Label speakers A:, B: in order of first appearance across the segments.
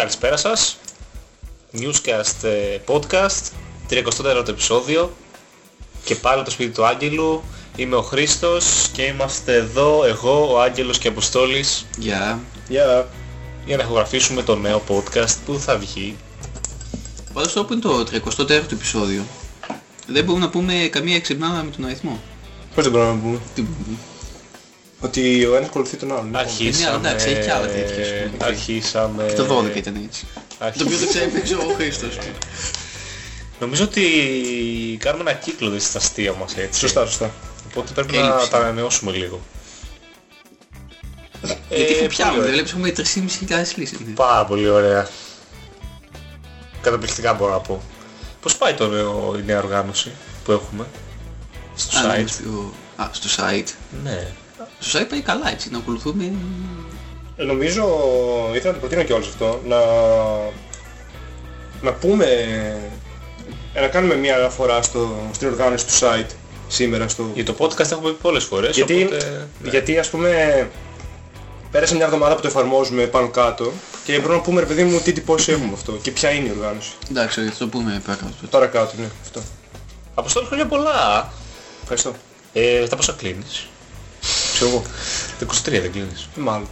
A: Καλησπέρα σας. Newscast ε, podcast, 34ο επεισόδιο και πάλι το σπίτι του Άγγελου. Είμαι ο Χρήστος και είμαστε εδώ εγώ, ο Άγγελος και ο Αποστόλης
B: Γεια.
C: Γεια.
A: για να ηχογραφήσουμε το νέο podcast που θα βγει.
B: Πάντως όπου είναι το 34ο επεισόδιο. Δεν μπορούμε να πούμε καμία εξυπνάδα με τον αριθμό.
C: Πώς δεν μπορούμε να πούμε;
B: Τι μπορούμε να πούμε;
C: Ότι ο ένας ακολουθεί τον άλλον. Λοιπόν,
A: Αρχίσαμε...
B: εντάξει, έχει και άλλα τέτοια, ας πούμε.
A: Αρχίσαμε...
B: Και το 12 ήταν έτσι.
A: αρχι-
B: Το οποίο το ξέρει έξω ο Χρήστος.
A: Νομίζω ότι κάνουμε ένα κύκλο δεν στα αστεία μας έτσι.
C: Σωστά, σωστά.
A: Οπότε πρέπει να
B: Έλλειψη.
A: τα ανανεώσουμε λίγο.
B: Γιατί
A: Ε,
B: θα πιάνουμε,
A: πολύ
B: δεν βλέπεις έχουμε 3.500 λύσεις. ναι.
A: Πάρα πολύ ωραία. Καταπληκτικά μπορώ να πω. Πώς πάει το νέο, η νέα οργάνωση που έχουμε; Στο
B: Α, ναι,
A: site.
B: στο- Α, στο site.
A: Ναι.
B: Στο site πάει καλά έτσι, να ακολουθούμε...
C: Ε, Νομίζω, ήθελα να το προτείνω και όλους αυτό, να, να πούμε, ε, να κάνουμε μια αναφορά στο, στην οργάνωση του site σήμερα στο...
A: Για το podcast έχουμε πει πολλές φορές,
C: Γιατί,
A: οπότε... ναι.
C: γιατί ας πούμε πέρασε μια εβδομάδα που το εφαρμόζουμε πάνω κάτω και μπορούμε να πούμε ρε παιδί μου τι τυπώσεις έχουμε αυτό και ποια είναι η οργάνωση.
B: Εντάξει, θα το πούμε παρακάτω.
C: Τώρα κάτω, ναι, αυτό.
A: Αποστόλη χρόνια πολλά.
C: Ευχαριστώ.
A: Ε, τα πόσα κλείνεις.
C: Ξέρω εγώ.
A: Τα 23 δεν κλείνεις.
C: Ε, Μάλλον.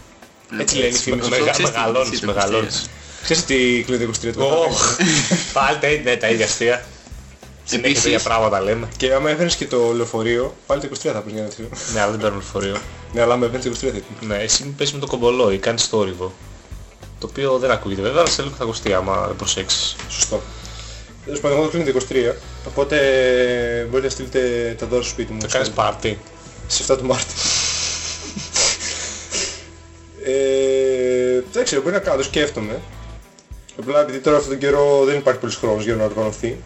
C: Έτσι λένε οι
A: Με-
C: φήμες.
A: μεγα-
B: ξέρεις τι-
A: Μεγαλώνεις,
B: τι-
A: μεγαλώνεις.
C: Ξέρεις τι κλείνει το 23 του
A: Ωχ, Πάλι τα ίδια- ναι, τα ίδια αστεία. Συνέχεια
B: Επίσης-
A: τέτοια πράγματα λέμε.
C: Και άμα έφερες και το λεωφορείο, πάλι το 23 θα πεις για να θρύο.
A: Ναι, αλλά δεν παίρνω λεωφορείο.
C: Ναι, αλλά άμα έφερες το 23 θα πει.
A: Ναι, εσύ παίζεις με το κομπολόι, κάνεις θόρυβο. Το οποίο δεν ακούγεται βέβαια, αλλά σε λίγο θα ακουστεί άμα δεν προσέξεις.
C: Σωστό. Τέλος πάντων, εγώ το κλείνω το 23, οπότε μπορείτε να στείλετε τα δώρα στο σπίτι μου.
A: Θα κάνεις πάρτι.
C: Σε 7 του Μάρτη. Ε, δεν ξέρω, μπορεί να κάνω, το σκέφτομαι. Απλά επειδή τώρα αυτόν τον καιρό δεν υπάρχει πολύς χρόνος για να οργανωθεί,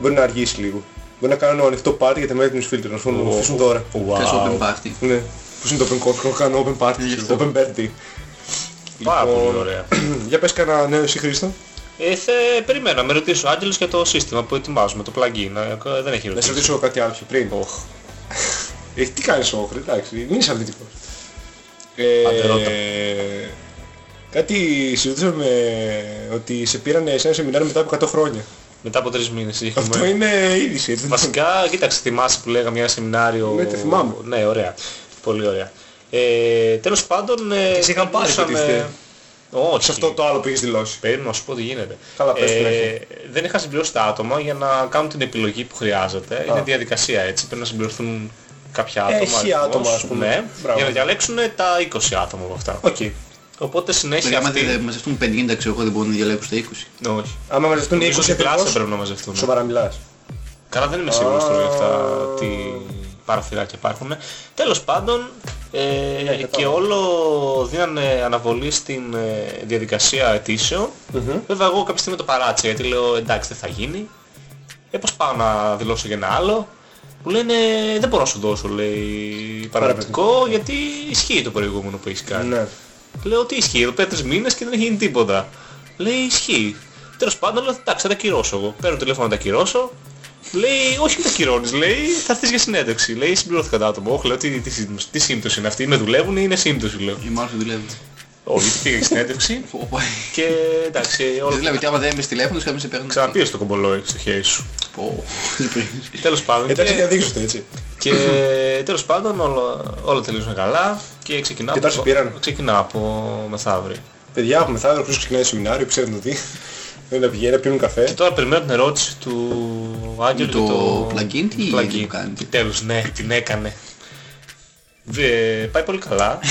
C: μπορεί να αργήσει λίγο. Μπορεί να κάνω ανοιχτό πάρτι για τα μέλη του newsfilter, να σου να μου αφήσουν τώρα.
B: Θες open
A: Wow.
B: party.
C: Ναι. Πώς είναι το open coffee, έχω κάνει open party,
B: Γι' αυτό.
C: open birthday.
A: Πάρα
C: Λοιπόν,
A: πολύ ωραία.
C: Για πες κανένα νέο εσύ Χρήστο.
A: Ε, θε, περιμένω να με ρωτήσει ο Άγγελος για το σύστημα που ετοιμάζουμε, το plugin. Ε, Δεν έχει
C: Να σε
A: ρωτήσει.
C: ρωτήσω κάτι άλλο πιο πριν.
A: Οχ.
C: Ε, τι κάνεις όχρη, εντάξει, μην είσαι αρνητικός.
A: Άντε, ρώτα.
C: Ε, κάτι συζητήσαμε ότι σε πήραν σε ένα σεμινάριο μετά από 100 χρόνια.
A: Μετά από τρεις μήνες
C: Αυτό
A: είχαμε.
C: είναι είδηση, έτσι.
A: Βασικά, κοίταξε, θυμάσαι που λέγαμε ένα σεμινάριο...
C: Ναι, το θυμάμαι.
A: Ναι, ωραία. Πολύ ωραία. Ε, τέλος πάντων... Ε,
C: σε είχαν πάρει,
A: μιλούσαμε-
C: υποτίθεται.
A: Όχι.
C: Σε αυτό το άλλο που έχεις δηλώσεις.
A: Περίμενα να σου πω τι γίνεται.
C: Καλά, πες την αρχή.
A: ε, δεν είχα συμπληρώσει τα άτομα για να κάνουν την επιλογή που χρειάζεται. Είναι διαδικασία έτσι. Πρέπει να συμπληρωθούν κάποια άτομα.
C: Έχει
A: αριθμός,
C: άτομα, ας πούμε.
A: Ναι,
C: Μπράβο.
A: για να διαλέξουν τα 20 άτομα από αυτά.
C: Οκ.
A: Οπότε συνέχεια
B: Άμα
A: αυτή...
B: δεν μαζευτούν 50 ξέρω εγώ δεν μπορούν να διαλέξουν τα 20.
A: Όχι.
C: Άμα μαζευτούν οι
A: Νομίζω
C: 20
A: στην κλάση
C: ακριβώς,
A: πρέπει να μαζευτούν.
C: σοβαρά μιλάς.
A: Καλά δεν είμαι σίγουρος τώρα για αυτά
C: Α.
A: τι παραθυράκια υπάρχουν. Τέλος πάντων ε, και
C: Ναι, κατάλαβα.
A: όλο δίνανε αναβολή στην ε, διαδικασία αιτήσεων. Βέβαια εγώ κάποια στιγμή το παράτησα γιατί λέω εντάξει δεν θα γίνει. Ε, πώς πάω να δηλώσω για ένα άλλο. Μου λένε δεν μπορώ να σου δώσω λέει παραπληκτικό γιατί ισχύει το προηγούμενο που έχεις κάνει.
C: Ναι.
A: Λέω τι ισχύει, εδώ πέρα τρεις μήνες και δεν έχει γίνει τίποτα. Λέει ισχύει. Τέλος πάντων λέω εντάξει θα τα κυρώσω εγώ. Παίρνω τηλέφωνο να τα κυρώσω. Λέει όχι δεν τα κυρώνεις, λέει θα έρθεις για συνέντευξη. Λέει συμπληρώθηκα τα άτομα. Όχι λέω τι, τι, σύμπτωση- τι σύμπτωση είναι αυτή, με δουλεύουν ή είναι σύμπτωση λέω.
B: Ή μάλλον δεν δουλεύουν.
A: Όχι γιατί πήγα για συνέντευξη
B: Πω,
A: και εντάξει όλο
B: Δηλαδή ότι άμα δεν έμπαινες τηλέφωνο κάποιος σε παίρνει.
A: ξαναπήρες το κομπολόι στο χέρι σου.
B: Πω.
A: Τέλος πάντων
C: Εντάξει
A: και,
C: και αδείξου έτσι.
A: και τέλος πάντων όλα, όλα τελείωσαν καλά και ξεκινάω
C: Και τώρα σε πήραν.
A: ξεκινάω από μεθαύριο.
C: Παιδιά, έχουμε θα αύριο ξεκινάει σεμινάριο, ξέρετε τι. Δεν να πηγαίνει, να πίνουν
A: Και
C: καφέ.
A: τώρα περιμένω την ερώτηση του Άγγελου
B: Το
A: για το
B: plugin τι
A: plugin.
B: το κάνει;
A: Επιτέλους, ναι, την έκανε. Ε, πάει πολύ καλά.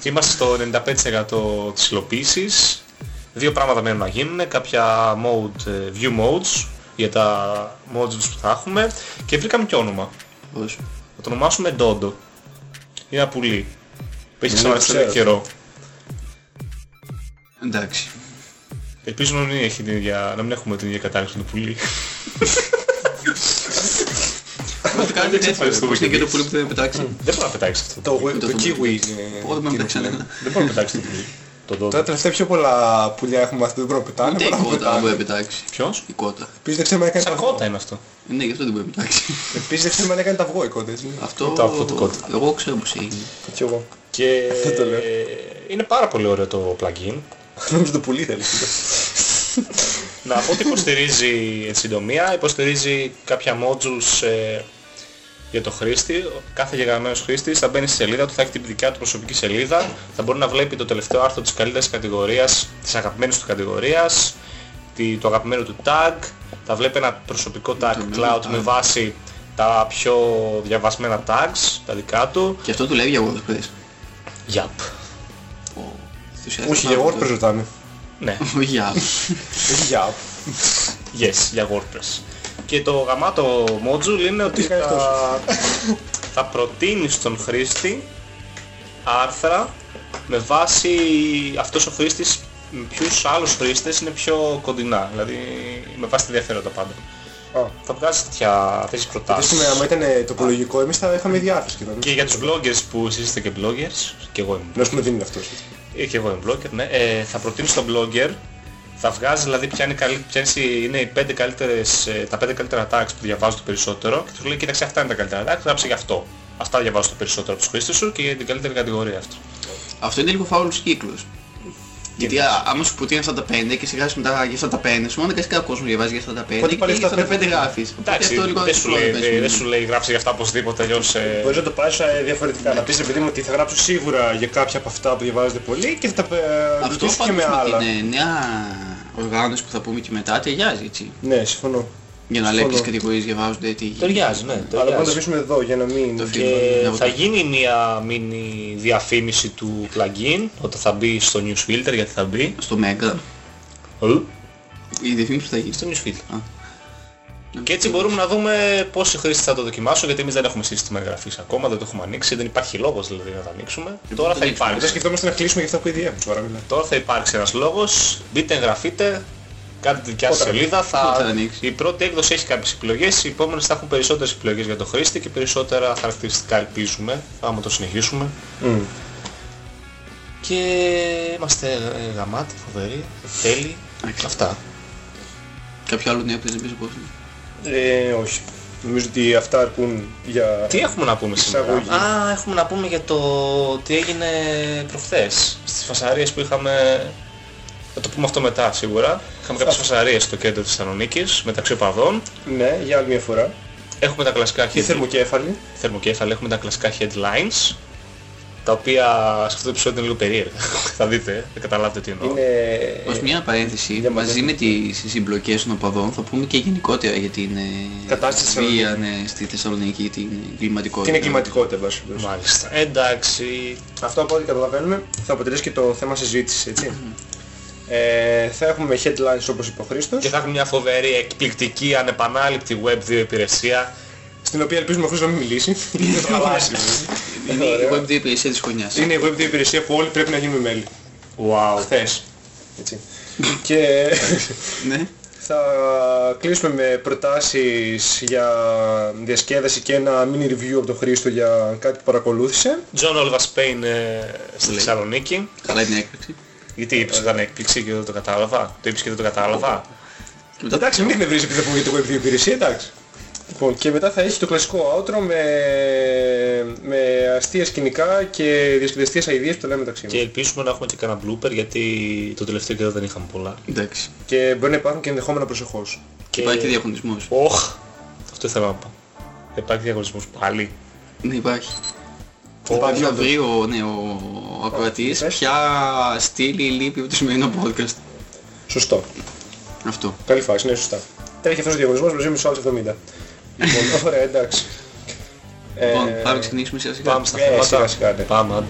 A: και είμαστε στο 95% της υλοποίησης. Δύο πράγματα μένουν να γίνουν. Κάποια mode, ε, view modes για τα modules που θα έχουμε. Και βρήκαμε και όνομα.
B: Πώς;
A: Θα το ονομάσουμε Dodo. Είναι ένα πουλί. Που έχει
C: Ναι,
A: ξαναριστεί
C: ξέρω.
A: καιρό.
B: Εντάξει.
A: Ελπίζω να μην, έχει την ίδια, να μην έχουμε την ίδια κατάληξη του πουλί.
B: Πώς το κάνετε έτσι,
A: ευχαριστούμε
B: πώς είναι
A: κι
B: και το
A: εμείς.
B: πουλί που δεν πετάξει.
A: δεν μπορεί να πετάξεις αυτό.
C: Το,
B: το
C: το
B: το-
C: kiwi είναι...
B: Εγώ δεν μπορώ να πετάξει κανένα.
A: Δεν μπορεί να πετάξεις το πουλί. Το Dodo.
C: Τώρα τελευταία πιο πολλά πουλιά έχουμε μάθει, δεν μπορούν να πετάνε.
B: Ούτε η
C: μπορούν να
B: κότα δεν μπορεί να
C: πετάνε.
B: πετάξει.
A: Ποιος;
B: Η κότα.
C: Επίσης δεν ξέρουμε αν έκανε
A: Σαν
C: τα αυγό.
A: κότα είναι αυτό.
B: Ναι, γι' αυτό δεν μπορεί να πετάξει.
C: Επίσης δεν ξέρουμε αν έκανε τα αυγό η κότα, έτσι.
B: Αυτό...
A: Το αυτό το κότα.
B: Εγώ ξέρω πως έγινε.
C: Και εγώ.
A: Και
C: Αυτό το λέω.
A: είναι πάρα πολύ ωραίο το plugin.
C: Νόμιζα το πουλί θέλεις.
A: Να πω ότι υποστηρίζει εν συντομία, υποστηρίζει κάποια modules ε, για το χρήστη. Κάθε γεγραμμένος χρήστης θα μπαίνει στη σελίδα του, θα έχει την δικιά του προσωπική σελίδα, θα μπορεί να βλέπει το τελευταίο άρθρο της καλύτερης κατηγορίας, της αγαπημένης του κατηγορίας, τη- το αγαπημένο του tag, θα βλέπει ένα προσωπικό tag cloud με βάση τα πιο διαβασμένα tags, τα δικά του.
B: Και αυτό δουλεύει για WordPress.
A: Yep.
B: Ο ενθουσιαστής
C: Όχι, για
B: πάρα
C: WordPress
B: πολύ.
C: ρωτάμε.
A: Ναι.
B: Όχι για
C: Όχι για app.
A: Yes, για WordPress. Και το γαμάτο module είναι ότι
C: Τι κάνει
A: θα, θα προτείνει στον χρήστη άρθρα με βάση αυτός ο χρήστης με ποιους άλλους χρήστες είναι πιο κοντινά. Δηλαδή με βάση τα ενδιαφέροντα πάντα.
C: Α,
A: Θα βγάζεις τέτοια, τέτοιες
C: γιατί
A: προτάσεις.
C: πούμε, άμα ήταν τοπολογικό, εμείς θα είχαμε διάθεση και
A: Και για τους bloggers που εσείς είστε και bloggers, και εγώ είμαι
C: Να σου πούμε δεν είναι αυτός.
A: ε, και εγώ είμαι blogger, ναι, ε, θα προτείνει στον blogger, θα βγάζει δηλαδή ποια είναι, η καλύ- ποια είναι οι- είναι οι πέντε καλύτερες, ε, τα πέντε καλύτερα tags που διαβάζουν το περισσότερο και τους λέει κοίταξε αυτά είναι τα καλύτερα tags, γράψε γι' αυτό. Αυτά διαβάζουν το περισσότερο από τους χρήστες σου και για την καλύτερη κατηγορία αυτό.
B: Αυτό είναι λίγο φάουλος κύκλος. Γιατί α- άμα σου προτείνει αυτά τα πέντε και σιγά μετά για αυτά τα πέντε, σου μόνο αναγκαστικά ο κόσμος διαβάζει για αυτά τα πέντε
C: Οπότε
B: και
C: πάλι
B: για αυτά τα
C: αυτά
B: πέντε
C: πέντε-
B: γράφεις. Οπότε
A: Εντάξει,
B: αυτό λίγο
A: δεν σου, λέει,
B: δύσκολο,
A: δεν,
B: πες
A: δεν
B: μου.
A: σου λέει γράψε γι' αυτά οπωσδήποτε αλλιώς... Ε,
C: Μπορείς να το πάρεις ε, διαφορετικά. Να πεις ρε παιδί μου ότι θα γράψω σίγουρα για κάποια από αυτά που διαβάζετε πολύ και θα τα ε,
B: Αυτό
C: ρωτήσω και
B: πάντως
C: με
B: με
C: άλλα.
B: την ε, νέα οργάνωση που θα πούμε και μετά ταιριάζει έτσι.
C: Ναι, συμφωνώ.
B: Για να λέει ποιες
C: Συμφωνώ.
B: κατηγορίες διαβάζονται, τι...
A: ταιριάζει, ναι,
C: Αλλά μπορούμε να το
A: ταιριάζει.
C: αφήσουμε εδώ για να μην...
B: Το
A: Και
B: φίλο.
A: θα γίνει μια μίνι διαφήμιση του plugin όταν θα μπει στο news filter γιατί θα μπει.
B: Στο Mega.
A: Ε,
B: Η διαφήμιση που θα γίνει.
A: Στο news filter.
B: Α.
A: Και έτσι μπορούμε να δούμε πόσοι χρήστες θα το δοκιμάσουν γιατί εμείς δεν έχουμε σύστημα εγγραφής ακόμα, δεν το έχουμε ανοίξει, δεν υπάρχει λόγος δηλαδή να το ανοίξουμε. Τώρα θα
B: δεν
C: Μετά
A: υπάρξει.
C: σκεφτόμαστε να κλείσουμε για αυτά που ήδη έχουμε τώρα. μιλάμε.
A: Τώρα θα υπάρξει ένας λόγος, μπείτε εγγραφείτε, κάντε τη δικιά σας
C: Πότε;
A: σελίδα,
B: Πότε θα
A: θα...
B: ανοίξει;
A: η πρώτη έκδοση έχει κάποιες επιλογές, οι επόμενες θα έχουν περισσότερες επιλογές για το χρήστη και περισσότερα χαρακτηριστικά ελπίζουμε, άμα το συνεχίσουμε.
C: Μμ.
A: Και είμαστε ε, γαμάτοι, φοβεροί, τέλειοι,
B: Εντάξει.
A: αυτά.
B: Κάποιο άλλο νέο που δεν πεις πώς είναι.
C: Ε, όχι. Νομίζω ότι αυτά αρκούν για...
A: Τι έχουμε να πούμε σήμερα;
C: Εισαγωγή.
A: Α, έχουμε να πούμε για το τι έγινε προχθές. Στις φασαρίες που είχαμε... Θα το πούμε αυτό μετά σίγουρα. Είχαμε κάποιες φασαρίες στο κέντρο της Θεσσαλονίκης μεταξύ οπαδών.
C: Ναι, για άλλη μια φορά.
A: Έχουμε τα κλασικά
C: Και
A: head-
C: θερμοκέφαλη.
A: θερμοκέφαλα, έχουμε τα κλασικά headlines τα οποία σε αυτό το επεισόδιο είναι λίγο περίεργα. θα δείτε, θα καταλάβετε τι εννοώ.
C: Είναι...
B: Ως μια παρένθεση,
C: για
B: μαζί
C: μαζί.
B: με τις συμπλοκές των οπαδών θα πούμε και γενικότερα για την ε,
C: Κατάσταση στη
B: βία
C: Θεσσαλονίκη.
B: ναι, στη Θεσσαλονίκη, την κλιματικότητα.
C: Την εγκληματικότητα, εν πάση περιπτώσει.
A: Μάλιστα. Εντάξει.
C: Αυτό από ό,τι καταλαβαίνουμε θα αποτελέσει και το θέμα συζήτησης, έτσι. Ε, θα έχουμε headlines όπως είπε ο Χρήστος,
A: Και θα έχουμε μια φοβερή, εκπληκτική, ανεπανάληπτη Web2 υπηρεσία.
C: στην οποία ελπίζουμε ο Χρήστος να μην μιλήσει. Είναι το χαλάσει.
B: Είναι η
C: Ωραία.
B: web 2 υπηρεσία της χρονιάς.
C: Είναι η Web2 υπηρεσία που όλοι πρέπει να γίνουμε μέλη.
A: Wow.
C: Χθες. Έτσι. και
B: Ναι.
C: θα κλείσουμε με προτάσεις για διασκέδαση και ένα mini review από τον Χρήστο για κάτι που παρακολούθησε.
A: John Olva Spain ε, στη
B: Λέει.
A: Θεσσαλονίκη.
B: Καλά την έκπληξη.
A: Γιατί είπες ότι ήταν έκπληξη και δεν το κατάλαβα. Το είπες και δεν το κατάλαβα.
B: Και μετά
C: Εντάξει, μην εκνευρίζεις επειδή θα πούμε για το Web2 υπηρεσία, εντάξει. Λοιπόν, και μετά θα έχει το κλασικό outro με, με αστεία σκηνικά και διασκεδαστικές αηδίες που τα λέμε μεταξύ
A: Και
C: μας.
A: ελπίζουμε να έχουμε και κανένα blooper γιατί το τελευταίο καιρό δεν είχαμε πολλά.
B: εντάξει.
C: Και μπορεί να υπάρχουν και ενδεχόμενα προσεχώς.
B: Και υπάρχει και διαγωνισμός.
A: Οχ, αυτό ήθελα να πω. Υπάρχει διαγωνισμός πάλι.
B: Ναι υπάρχει.
A: Ω,
B: Υπάρχει να
C: να το-
B: βρει ο, ναι, ο, ο ακροατής
C: πες.
B: ποια στήλη λείπει από το σημερινό podcast;
C: Σωστό.
B: Αυτό.
C: Καλή φάση, ναι, σωστά. Τρέχει αυτός ο διαγωνισμός με μισό άλλο 70. λοιπόν, ωραία, εντάξει.
B: Λοιπόν,
C: Ε,
B: πάμε να ξεκινήσουμε σιγά σιγά.
A: Πάμε στα
C: ε, σιγά
A: θέματα.
C: σιγά, ναι.
A: Πάμε,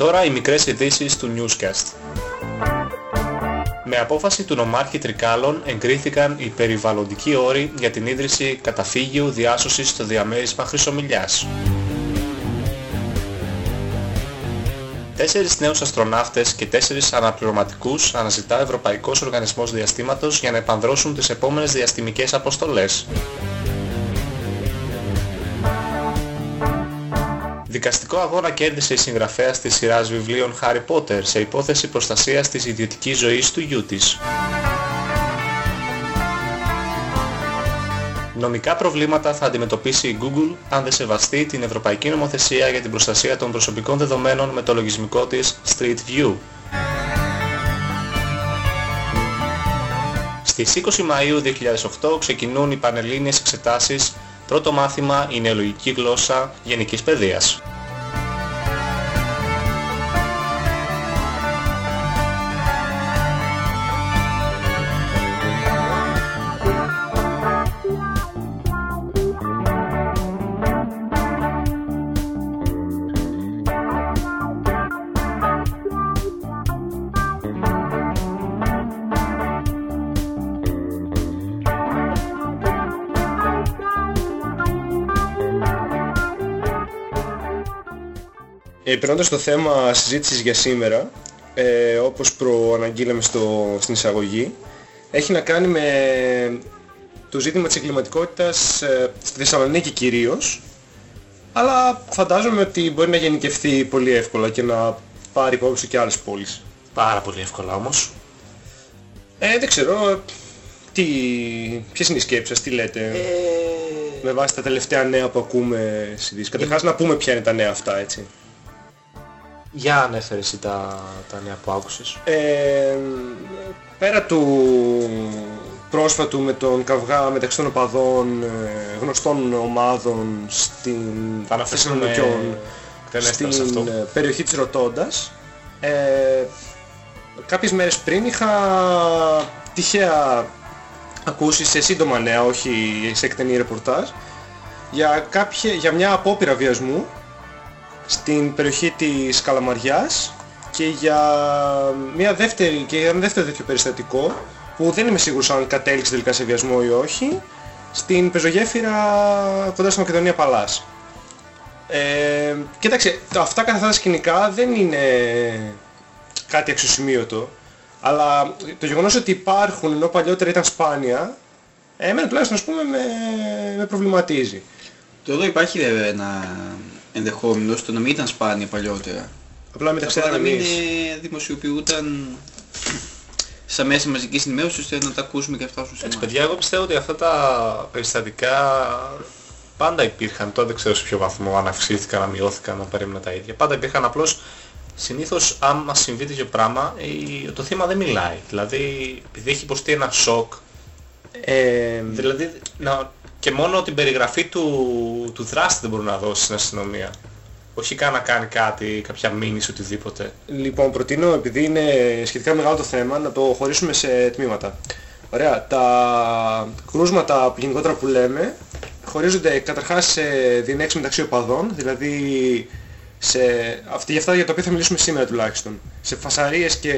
A: τώρα οι μικρές ειδήσεις του Newscast. Με απόφαση του νομάρχη Τρικάλων εγκρίθηκαν οι περιβαλλοντικοί όροι για την ίδρυση καταφύγιου διάσωσης στο διαμέρισμα Χρυσομιλιάς. Τέσσερις νέους αστροναύτες και τέσσερις αναπληρωματικούς αναζητά ο Ευρωπαϊκός Οργανισμός Διαστήματος για να επανδρώσουν τις επόμενες διαστημικές αποστολές. Δικαστικό αγώνα κέρδισε η συγγραφέας της σειράς βιβλίων Harry Potter σε υπόθεση προστασίας της ιδιωτικής ζωής του γιού της. Νομικά προβλήματα θα αντιμετωπίσει η Google αν δεν σεβαστεί την Ευρωπαϊκή Νομοθεσία για την προστασία των προσωπικών δεδομένων με το λογισμικό της Street View. Στις 20 Μαΐου 2008 ξεκινούν οι πανελλήνιες εξετάσεις Πρώτο μάθημα η νεολογική γλώσσα γενικής παιδείας.
C: Περνώντας το θέμα συζήτησης για σήμερα, ε, όπως προαναγγείλαμε στο, στην εισαγωγή, έχει να κάνει με το ζήτημα της εγκληματικότητας ε, στη Θεσσαλονίκη κυρίως, αλλά φαντάζομαι ότι μπορεί να γενικευθεί πολύ εύκολα και να πάρει υπόψη και άλλες πόλεις.
A: Πάρα πολύ εύκολα όμως.
C: Ε, δεν ξέρω, τι, ποιες είναι οι σκέψεις σας, τι λέτε,
A: Ε,
C: με βάση τα τελευταία νέα που ακούμε στις ειδήσεις. Καταρχάς να πούμε ποια είναι τα νέα αυτά, έτσι.
A: Για ανέφερε εσύ τα, τα νέα που άκουσες.
C: Ε, πέρα του πρόσφατου με τον καυγά μεταξύ των οπαδών ε, γνωστών ομάδων στην
A: Θα αναφερθούμε
C: Θεσσαλονικιών
A: εκτενέστερα σε
C: στην
A: αυτό.
C: ε, περιοχή της Ροτόντας ε, κάποιες μέρες πριν είχα τυχαία ακούσει σε σύντομα νέα, όχι σε εκτενή ρεπορτάζ για, κάποια, για μια απόπειρα βιασμού στην περιοχή της Καλαμαριάς και για μια δεύτερη και για ένα δεύτερο τέτοιο περιστατικό που δεν είμαι σίγουρος αν κατέληξε τελικά σε βιασμό ή όχι στην πεζογέφυρα κοντά στη Μακεδονία Παλάς. Ε, κοίταξε, τα- αυτά καθ' αυτά σκηνικά δεν είναι κάτι αξιοσημείωτο αλλά το γεγονός ότι υπάρχουν ενώ παλιότερα ήταν σπάνια εμένα τουλάχιστον ας πούμε με, με προβληματίζει.
B: Το εδώ υπάρχει βέβαια ένα ενδεχόμενος στο να μην ήταν σπάνια παλιότερα.
C: Απλά μην τα
B: Απλά να
C: ξέραμε
B: μην
C: εμείς.
B: ε, δημοσιοποιούνταν στα μέσα μαζικής ενημέρωσης ώστε να τα ακούσουμε και να φτάσουν σε
A: Έτσι
B: εμάς.
A: παιδιά, εγώ πιστεύω ότι αυτά τα περιστατικά πάντα υπήρχαν. Τώρα δεν ξέρω σε ποιο βαθμό αν αυξήθηκαν, αν μειώθηκαν, αν περίμενα τα ίδια. Πάντα υπήρχαν απλώς συνήθως αν μας συμβεί τέτοιο πράγμα η- το θύμα δεν μιλάει. Δηλαδή επειδή έχει υποστεί ένα σοκ
C: Ε,
A: Δηλαδή να, και μόνο την περιγραφή του, του δράστη δεν μπορεί να δώσει στην αστυνομία. Όχι καν να κάνει κάτι, κάποια μήνυση, οτιδήποτε.
C: Λοιπόν, προτείνω, επειδή είναι σχετικά μεγάλο το θέμα, να το χωρίσουμε σε τμήματα. Ωραία. Τα κρούσματα που γενικότερα που λέμε χωρίζονται καταρχάς σε διενέξεις μεταξύ οπαδών, δηλαδή σε αυτή, για αυτά για τα οποία θα μιλήσουμε σήμερα τουλάχιστον. Σε φασαρίες και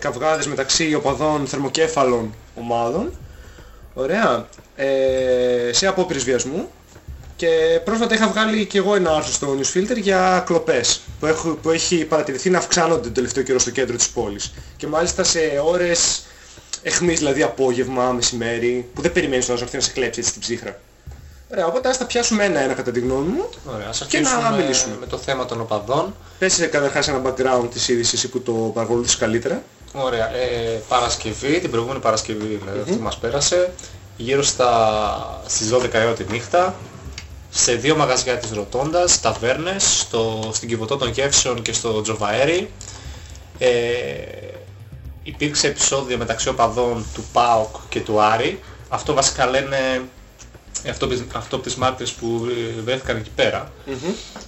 C: καυγάδες μεταξύ οπαδών θερμοκέφαλων ομάδων. Ωραία. Ε, σε απόπειρες βιασμού. Και πρόσφατα είχα βγάλει και εγώ ένα άρθρο στο Newsfilter για κλοπές που, έχω, που έχει παρατηρηθεί να αυξάνονται τον τελευταίο καιρό στο κέντρο της πόλης. Και μάλιστα σε ώρες εχμής, δηλαδή απόγευμα, μεσημέρι, που δεν περιμένεις να έρθει να σε κλέψει έτσι στην ψύχρα. Ωραία, οπότε ας τα πιάσουμε ένα-ένα κατά τη γνώμη μου.
A: Ωραία, ας
C: Και να
A: αρχίσουμε
C: μιλήσουμε.
A: με το θέμα των οπαδών.
C: Πες ε, καταρχάς ένα background της είδησης εσύ που το παρακολουθείς καλύτερα.
A: Ωραία, ε, Παρασκευή, την προηγούμενη Παρασκευή δηλαδή αυτή που μας πέρασε, γύρω στα, στις 12 η ώρα τη νύχτα, σε δύο μαγαζιά της Ροτόντας, ταβέρνες, στο, στην Κιβωτό των Γεύσεων και στο Τζοβαέρι, ε, υπήρξε επεισόδιο μεταξύ οπαδών του ΠΑΟΚ και του Άρη. Αυτό βασικά λένε αυτό, αυτό από τις μάρτυρες που ε, βρέθηκαν εκεί πέρα.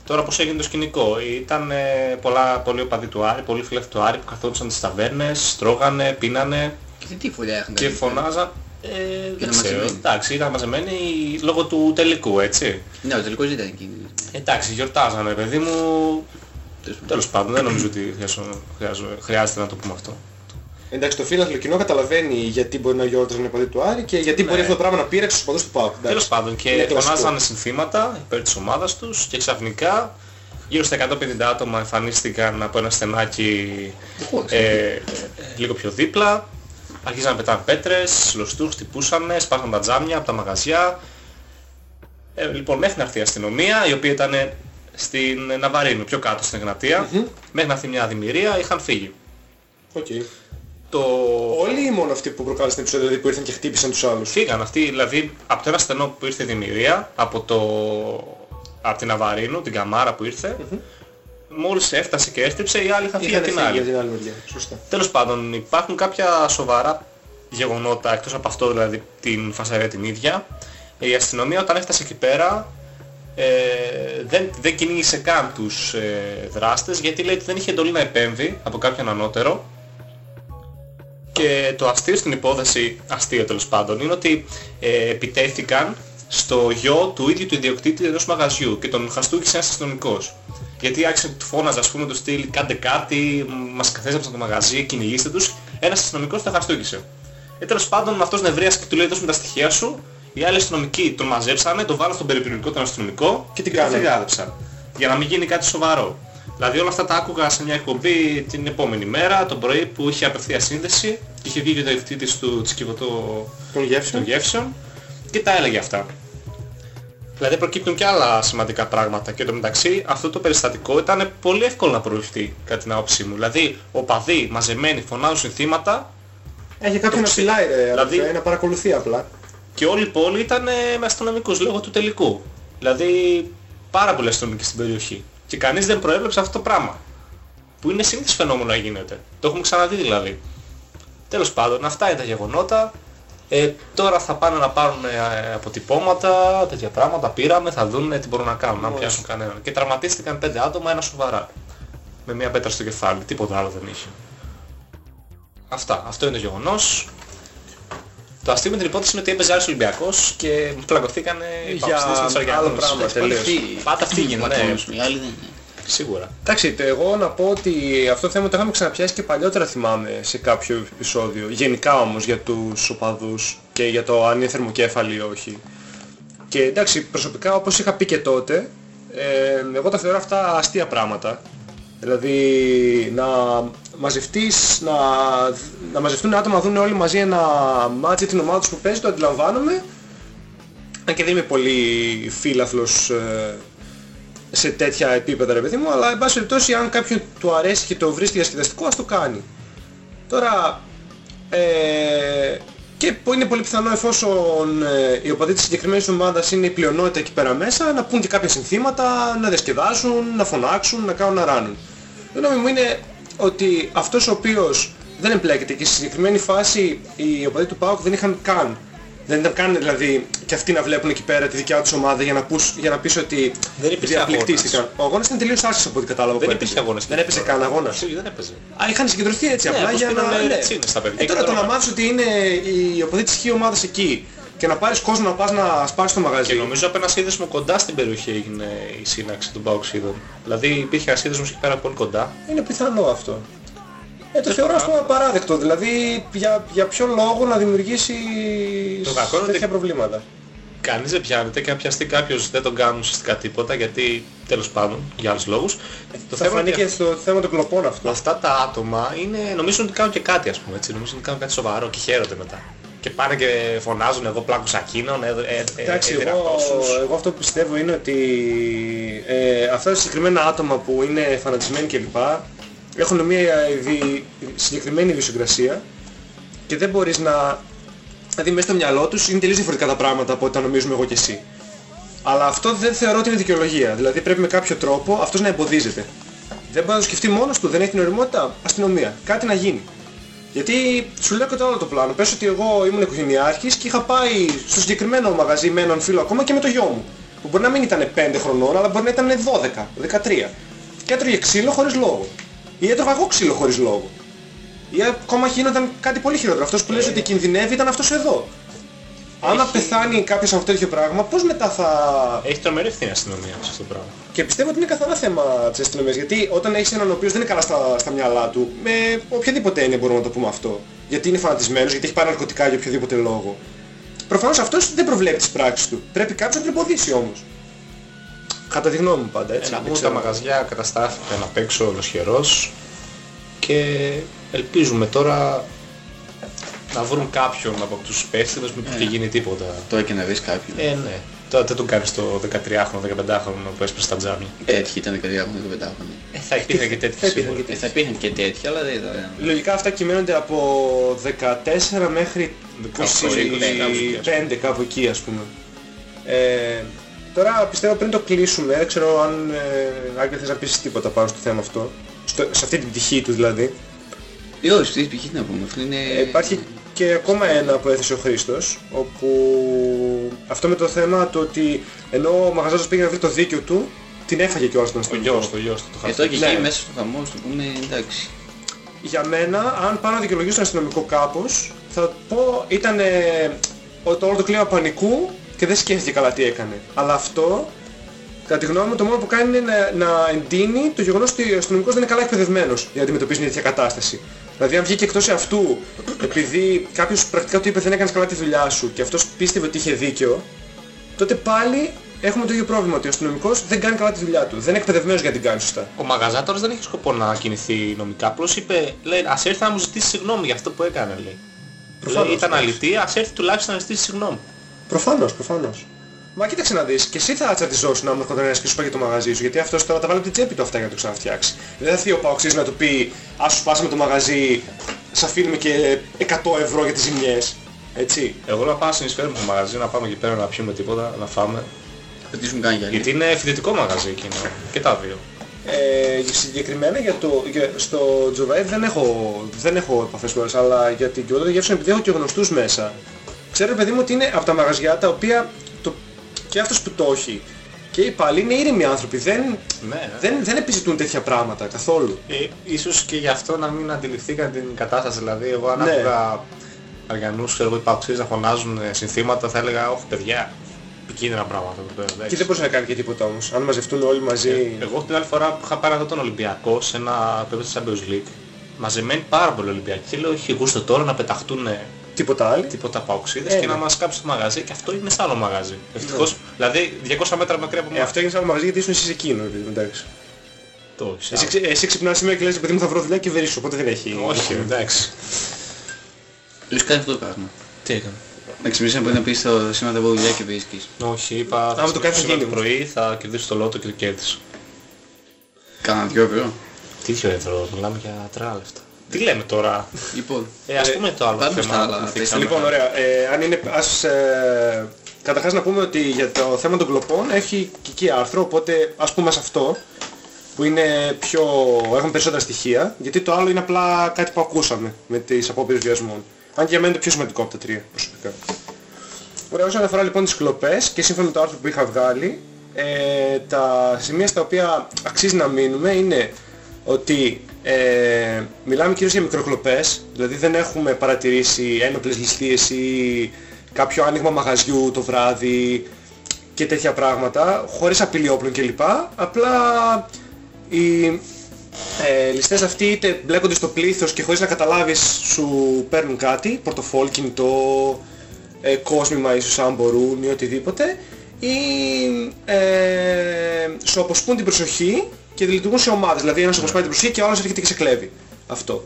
A: Τώρα πώς έγινε το σκηνικό. Ήταν ε, πολλά, πολλοί οπαδοί του Άρη, πολλοί φίλοι του Άρη που καθόντουσαν στις ταβέρνες, τρώγανε, πίνανε
B: Και τι, τι φωλιά έχουν
A: και
B: κάνει.
A: φωνάζαν. Ε, δεν
B: Ήταν
A: ξέρω,
B: μαζεμένοι.
A: εντάξει, ήταν μαζεμένοι λόγω του τελικού, έτσι.
B: Ναι, ο τελικός δεν ήταν εκεί.
A: Εντάξει, γιορτάζανε, παιδί μου. Τέλος πάντων, δεν νομίζω ότι χρειάζο- χρειάζο- χρειάζεται να το πούμε αυτό.
C: Εντάξει, το φίλαθλο κοινό καταλαβαίνει γιατί μπορεί να γιόρταζε ένα παδί του Άρη και γιατί μπορεί
A: Ναι.
C: αυτό το πράγμα να πήραξε στους παδούς του ΠΑΟΚ. εντάξει.
A: Τέλος πάντων
C: Είναι
A: και
C: κλασικό.
A: φωνάζανε συνθήματα υπέρ της ομάδας τους και ξαφνικά γύρω στα 150 άτομα εμφανίστηκαν από ένα στενάκι ε, λίγο πιο δίπλα. Αρχίζαν να πετάνε πέτρες, λωστούς, χτυπούσανε, σπάσαν τα τζάμια από τα μαγαζιά. Ε, λοιπόν, μέχρι να έρθει η αστυνομία, η οποία ήταν στην Ναβαρίνου, πιο κάτω στην Εγνατία, μέχρι να έρθει μια διμοιρία, είχαν φύγει.
C: Οκ.
A: Το...
C: Όλοι ή μόνο αυτοί που προκάλεσαν το επεισόδιο δηλαδή που ήρθαν και χτύπησαν τους άλλους;
A: Φύγαν αυτοί, δηλαδή από το ένα στενό που ήρθε η διμοιρία, από, το... από την Ναβαρίνου, την καμάρα που ήρθε, μόλις έφτασε και έστριψε, οι άλλοι είχαν φύγει
C: Είχαν
A: από την
C: φύγει
A: άλλη.
C: για την άλλη μεριά. Σωστά.
A: Τέλος πάντων, υπάρχουν κάποια σοβαρά γεγονότα, εκτός από αυτό δηλαδή την φασαρία την ίδια. Η αστυνομία όταν έφτασε εκεί πέρα ε, δεν, δεν κυνήγησε καν τους ε, δράστες γιατί λέει ότι δεν είχε εντολή να επέμβει από κάποιον ανώτερο και το αστείο στην υπόθεση, αστείο τέλος πάντων, είναι ότι ε, επιτέθηκαν στο γιο του ίδιου του ιδιοκτήτη ενός μαγαζιού και τον χαστούκησε ένας αστυνομικός. Γιατί άρχισε να του φώναζε ας πούμε το στυλ κάντε κάτι, μ, μας καθέσαψαν το μαγαζί, κυνηγήστε τους. Ένας αστυνομικός τον χαστούκησε. Ε, τέλος πάντων αυτός νευρίασε και του λέει δώσ' μου τα στοιχεία σου. Οι άλλοι αστυνομικοί τον μαζέψανε, τον βάλαν στον περιπληνικό τον αστυνομικό
C: Και την
A: τον
C: κάνανε.
A: φυγάδεψαν. Για να μην γίνει κάτι σοβαρό. Δηλαδή όλα αυτά τα άκουγα σε μια εκπομπή την επόμενη μέρα, το πρωί που είχε απευθεία σύνδεση και είχε βγει και ο διευθύντης του της Κιβωτό
C: Των
A: των
C: γεύσεων.
A: γεύσεων και τα έλεγε αυτά. Δηλαδή προκύπτουν και άλλα σημαντικά πράγματα και μεταξύ αυτό το περιστατικό ήταν πολύ εύκολο να προβληθεί κατά την άποψή μου. Δηλαδή οπαδοί μαζεμένοι φωνάζουν συνθήματα
C: Έχει κάποιον
A: Το
C: να
A: ξε-
C: φυλάει ρε,
A: δηλαδή-
C: αδερφέ, να παρακολουθεί απλά.
A: και όλη η πόλη ήταν ε, με αστυνομικούς λόγω του τελικού. Δηλαδή πάρα πολλοί αστυνομικοί στην περιοχή. Και κανείς δεν προέβλεψε αυτό το πράγμα. Που είναι συνήθις φαινόμενο να γίνεται. Το έχουμε ξαναδεί δηλαδή. Τέλος πάντων, αυτά είναι τα γεγονότα. Ε, τώρα θα πάνε να πάρουν ε, αποτυπώματα, τέτοια πράγματα. Πήραμε, θα δουν τι μπορούν να κάνουν, αν πιάσουν κανέναν. Και τραυματίστηκαν πέντε άτομα, ένα σοβαρά. Με μια πέτρα στο κεφάλι. Τίποτα άλλο δεν είχε. Αυτά. Αυτό είναι το γεγονός. Το αστείο με την υπόθεση είναι ότι έπαιζε άλλος Ολυμπιακός και μου πλακωθήκανε οι
C: Για
A: παυστές Μεσογειανούς.
C: άλλο πράγμα,
A: Έχει
C: τελείως.
A: πάλι φύγει. Πάντα αυτή γίνεται, ναι,
B: Οι άλλοι δεν είναι.
A: σίγουρα.
C: Εντάξει, το εγώ να πω ότι αυτό το θέμα το είχαμε ξαναπιάσει και παλιότερα θυμάμαι σε κάποιο επεισόδιο. Γενικά όμως για τους οπαδούς και για το αν είναι θερμοκέφαλοι ή όχι. Και εντάξει, προσωπικά όπως είχα πει και τότε, ε, εγώ τα θεωρώ αυτά αστεία πράγματα. Δηλαδή να μαζευτείς, να, να μαζευτούν άτομα να δουν όλοι μαζί ένα ματς την ομάδα τους που παίζει, το αντιλαμβάνομαι. Αν και δεν είμαι πολύ φίλαθλος ε, σε τέτοια επίπεδα ρε παιδί μου, αλλά εν πάση περιπτώσει αν κάποιον του αρέσει και το βρίσκει διασκεδαστικό ας το κάνει. Τώρα, ε, και που είναι πολύ πιθανό εφόσον ε, οι οπαδοί της συγκεκριμένης ομάδας είναι η πλειονότητα εκεί πέρα μέσα, να πούν και κάποια συνθήματα, να διασκεδάσουν, να φωνάξουν, να κάνουν να ράνουν. Το νόμι μου είναι ότι αυτός ο οποίος δεν εμπλέκεται και στη συγκεκριμένη φάση οι οπαδοί του ΠΑΟΚ δεν είχαν καν δεν ήταν καν δηλαδή και αυτοί να βλέπουν εκεί πέρα τη δικιά τους ομάδα για να, πούς, για να πεις ότι
A: Δεν υπήρχε
C: διαπληκτίστηκαν. Ο αγώνας ήταν τελείως άσχης από ό,τι κατάλαβα.
A: Δεν
C: που
A: υπήρχε
C: έπαιζε.
A: αγώνας.
C: Δεν έπαιζε καν αγώνας.
A: Σίγουρα δεν έπαιζε.
C: Α, είχαν συγκεντρωθεί έτσι
A: Ναι,
C: απλά
A: όπως
C: για να...
A: πίνανε
C: ναι.
A: ρετσίνες στα παιδιά
C: Ε,
A: και
C: τώρα το να
A: τρώγανε.
C: μάθεις ότι είναι οι οπαδοί της χι ομάδας εκεί και να πάρεις κόσμο να πας να σπάρεις το μαγαζί.
A: Και νομίζω από ένα σύνδεσμο κοντά στην περιοχή έγινε η σύναξη των παοξίδων. Δηλαδή υπήρχε ένα σύνδεσμος εκεί πέρα πολύ κοντά.
C: Είναι πιθανό αυτό. Ε, το θεωρώ αυτό απαράδεκτο. Δηλαδή για, για ποιο λόγο να δημιουργήσεις
A: Το κακό είναι
C: τέτοια
A: ότι-
C: προβλήματα.
A: Κανείς δεν πιάνεται και αν πιαστεί κάποιος δεν τον κάνουν ουσιαστικά τίποτα γιατί τέλος πάντων για άλλους λόγους. Το
C: Θα
A: θέμα
C: φανεί
A: είναι
C: και
A: ότι
C: στο θέμα των κλοπών αυτό.
A: αυτά τα άτομα είναι, νομίζω ότι κάνουν και κάτι ας πούμε έτσι. Νομίζω ότι κάνουν κάτι σοβαρό και χαίρονται μετά. Και πάνε και φωνάζουν εγώ πλάκουσα εκείνον, ε, ε, ε,
C: Εντάξει,
A: έδινα
C: εγώ,
A: τόσους.
C: εγώ αυτό που πιστεύω είναι ότι ε, αυτά τα συγκεκριμένα άτομα που είναι φανατισμένοι κλπ. έχουν μια δι, συγκεκριμένη ιδιοσυγκρασία και δεν μπορείς να... Δηλαδή μέσα στο μυαλό τους είναι τελείως διαφορετικά τα πράγματα από ό,τι τα νομίζουμε εγώ και εσύ. Αλλά αυτό δεν θεωρώ ότι είναι δικαιολογία. Δηλαδή πρέπει με κάποιο τρόπο αυτός να εμποδίζεται. Δεν μπορείς να το σκεφτεί μόνος του, δεν έχει την οριμότητα. Αστυνομία. Κάτι να γίνει. Γιατί σου λέω και το άλλο το πλάνο. Πες ότι εγώ ήμουν οικογενειάρχης και είχα πάει στο συγκεκριμένο μαγαζί με έναν φίλο ακόμα και με το γιο μου. Που μπορεί να μην ήταν 5 χρονών, αλλά μπορεί να ήταν 12, 13. Και έτρωγε ξύλο χωρίς λόγο. Ή έτρωγα εγώ ξύλο χωρίς λόγο. Ή ακόμα γίνονταν κάτι πολύ χειρότερο. Αυτός που λες ότι κινδυνεύει ήταν αυτός εδώ. Άμα
A: Έχει-
C: πεθάνει κάποιος από τέτοιο πράγμα, πώς μετά θα...
A: Έχει τρομερή ευθύνη η αστυνομία σε αυτό το πράγμα.
C: Και πιστεύω ότι είναι καθαρά θέμα της αστυνομίας, γιατί όταν έχεις έναν ο οποίος δεν είναι καλά στα, στα μυαλά του, με οποιαδήποτε έννοια μπορούμε να το πούμε αυτό, γιατί είναι φανατισμένος, γιατί έχει πάρει ναρκωτικά για οποιοδήποτε λόγο, προφανώς αυτός δεν προβλέπει τις πράξεις του. Πρέπει κάποιος να τον εμποδίσει όμως. Κατά τη γνώμη μου πάντα, έτσι.
A: Ε, να
C: δεν
A: πούμε
C: ξέρω.
A: τα μαγαζιά καταστράφηκαν απ' έξω ολοσχερός και ελπίζουμε τώρα να βρουν κάποιον από τους υπεύθυνους μην
B: Ε.
A: και γίνει τίποτα.
B: Τώρα και να βρεις κάποιον.
A: Ε, ναι. Τώρα δεν τον κάνεις το 13χρονο, 15χρονο που έσπασε τα τζάμια.
B: Τέτοιοι ήταν 13 15
A: Ε, θα υπήρχαν και
C: Θα
A: τέτοιοι
C: υπήρχαν
A: σίγουρα.
B: Ε, θα υπήρχαν και τέτοιοι, αλλά δεν ήταν.
C: Λογικά αυτά κυμαίνονται από 14 μέχρι 25 κάπου εκεί ας πούμε. Ε, τώρα πιστεύω πριν το κλείσουμε, δεν ξέρω αν ε, Άγγελ θες να πεις τίποτα πάνω στο θέμα αυτό, στο, σε αυτή την πτυχή τους δηλαδή.
B: Ε, όχι, στη π.χ. τι να πούμε. Αυτό είναι...
C: Ε, υπάρχει και ακόμα ένα που έθεσε ο Χρήστος, όπου αυτό με το θέμα το ότι ενώ ο μαγαζάτος πήγε να βρει το δίκιο του, την έφαγε κιόλας τον
A: Ο
C: αστυνομικό.
A: γιος, το γιος του, το
B: Ε, τώρα και
A: χαρτί.
B: εκεί
C: Ναι.
B: μέσα στο χαμό, στο πούμε, εντάξει.
C: Για μένα, αν πάω να δικαιολογήσω τον αστυνομικό κάπως, θα πω ήταν ε, το όλο το κλίμα πανικού και δεν σκέφτηκε καλά τι έκανε. Αλλά αυτό, κατά τη γνώμη μου, το μόνο που κάνει είναι να, να εντείνει το γεγονός ότι ο αστυνομικός δεν είναι καλά εκπαιδευμένος για να αντιμετωπίσει μια τέτοια κατάσταση. Δηλαδή αν βγήκε εκτός αυτού, επειδή κάποιος πρακτικά του είπε δεν έκανες καλά τη δουλειά σου και αυτός πίστευε ότι είχε δίκιο, τότε πάλι έχουμε το ίδιο πρόβλημα ότι ο αστυνομικός δεν κάνει καλά τη δουλειά του. Δεν είναι εκπαιδευμένος για να την κάνει σωστά.
A: Ο μαγαζάτορας δεν έχει σκοπό να κινηθεί νομικά. Απλώς είπε, λέει, ας έρθει να μου ζητήσει συγγνώμη για αυτό που έκανε, λέει.
C: Προφανώς,
A: λέει, ήταν
C: εντάξει.
A: αλητή, ας έρθει τουλάχιστον να ζητήσει συγγνώμη.
C: Προφανώς, προφανώς. Μα κοίταξε να δεις, και εσύ θα τσατιζώσουν άμα έρχονταν ένας και σου πάει το μαγαζί σου, γιατί αυτός τώρα τα βάλει από την τσέπη του αυτά για να το ξαναφτιάξει. Δεν θα έρθει ο Παοξής να του πει, ας σου σπάσαμε το μαγαζί, σας αφήνουμε και 100 ευρώ για τις ζημιές. Έτσι.
A: Εγώ να πάω να συνεισφέρουμε στο μαγαζί, να πάμε εκεί πέρα να πιούμε τίποτα, να φάμε.
B: Πετήσουμε καν για
A: Γιατί είναι φοιτητικό μαγαζί εκείνο. Και τα δύο.
C: Ε, συγκεκριμένα για το, για, στο Τζοβαέ δεν έχω, δεν έχω επαφές πολλές, αλλά για την κοιότητα γεύσεων επειδή έχω και γνωστούς μέσα. Ξέρω παιδί μου ότι είναι από τα μαγαζιά τα οποία το, και αυτός που το έχει και οι πάλι είναι ήρεμοι άνθρωποι, δεν,
A: Ναι, ναι.
C: δεν, δεν επιζητούν τέτοια πράγματα καθόλου.
A: Ε, ίσως και γι' αυτό να μην αντιληφθήκαν την κατάσταση. Δηλαδή, εγώ αν
C: Ναι.
A: άκουγα Αργανούς, ξέρω εγώ, υπαρξίες να φωνάζουν ε, συνθήματα, θα έλεγα, όχι παιδιά, επικίνδυνα πράγματα εδώ πέρα.
C: Και
A: εντάξει».
C: δεν μπορούσε να κάνει και τίποτα όμως. Αν μαζευτούν όλοι μαζί...
A: Ε, Εγώ την άλλη φορά που είχα πάρει αυτό τον Ολυμπιακό σε ένα παιχνίδι της Champions League, μαζεμένοι πάρα πολλοί Ολυμπιακοί και λέω, έχει γούστο τώρα να πεταχτούν ε,
C: Τίποτα άλλο.
A: τίποτα παοξίδες
C: Ε,
A: και
C: ναι.
A: να μας κάψουν το μαγαζί και αυτό είναι σε άλλο μαγαζί. Ευτυχώς, δηλαδή 200 μέτρα μακριά από
C: Ε,
A: εμάς.
C: αυτό έγινε σε άλλο μαγαζί γιατί ήσουν εσείς εκείνο. επειδή, Εντάξει.
A: Το όχι, σε
C: Εσύ,
A: άλλο.
C: ξε- εσύ ξυπνάς σήμερα και λες παιδί μου θα βρω δουλειά και βρίσκω, οπότε δεν έχει...
A: Όχι, εντάξει.
B: Λες κάνεις αυτό το πράγμα.
A: Τι έκανε.
B: Να ξυπνήσεις να μπορεί να πεις το σήμερα θα βγω δουλειά και βρίσκεις.
A: Όχι, είπα, θα
C: Άμα το κάνεις
A: σήμερα το
C: γίνει.
A: πρωί θα κερδίσω το λότο και το κέρδισα.
B: Κάνα δυο ευρώ.
A: Τι δύο ευρώ, μιλάμε για τρία λεφτά. Τι λέμε τώρα;
B: Λοιπόν,
A: Ε, ας
C: Ε,
A: πούμε το άλλο
B: πάμε στα
A: θέμα
B: άλλα,
A: που
B: θες,
A: θίξαμε.
C: Λοιπόν, ωραία. Ε, αν είναι, ας, ε, καταρχάς να πούμε ότι για το θέμα των κλοπών έχει και εκεί άρθρο, οπότε ας πούμε σε αυτό που είναι πιο, έχουν περισσότερα στοιχεία, γιατί το άλλο είναι απλά κάτι που ακούσαμε με τις απόπειρες βιασμών. Αν και για μένα είναι το πιο σημαντικό από τα τρία προσωπικά. Ωραία, όσον αφορά λοιπόν τις κλοπές και σύμφωνα με το άρθρο που είχα βγάλει, ε, τα σημεία στα οποία αξίζει να μείνουμε είναι ότι ε, μιλάμε κυρίως για μικροκλοπές, δηλαδή δεν έχουμε παρατηρήσει ένοπλες ληστείες ή κάποιο άνοιγμα μαγαζιού το βράδυ και τέτοια πράγματα, χωρίς απειλή όπλων κλπ. Απλά οι ε, ληστές αυτοί είτε μπλέκονται στο πλήθος και χωρίς να καταλάβεις σου παίρνουν κάτι, πορτοφόλι, κινητό, ε, κόσμημα ίσως αν μπορούν ή οτιδήποτε ή ε, σου αποσπούν την προσοχή και λειτουργούν σε ομάδες. Δηλαδή ένας αποσπάει την προσοχή και ο άλλος έρχεται και σε κλέβει. Αυτό.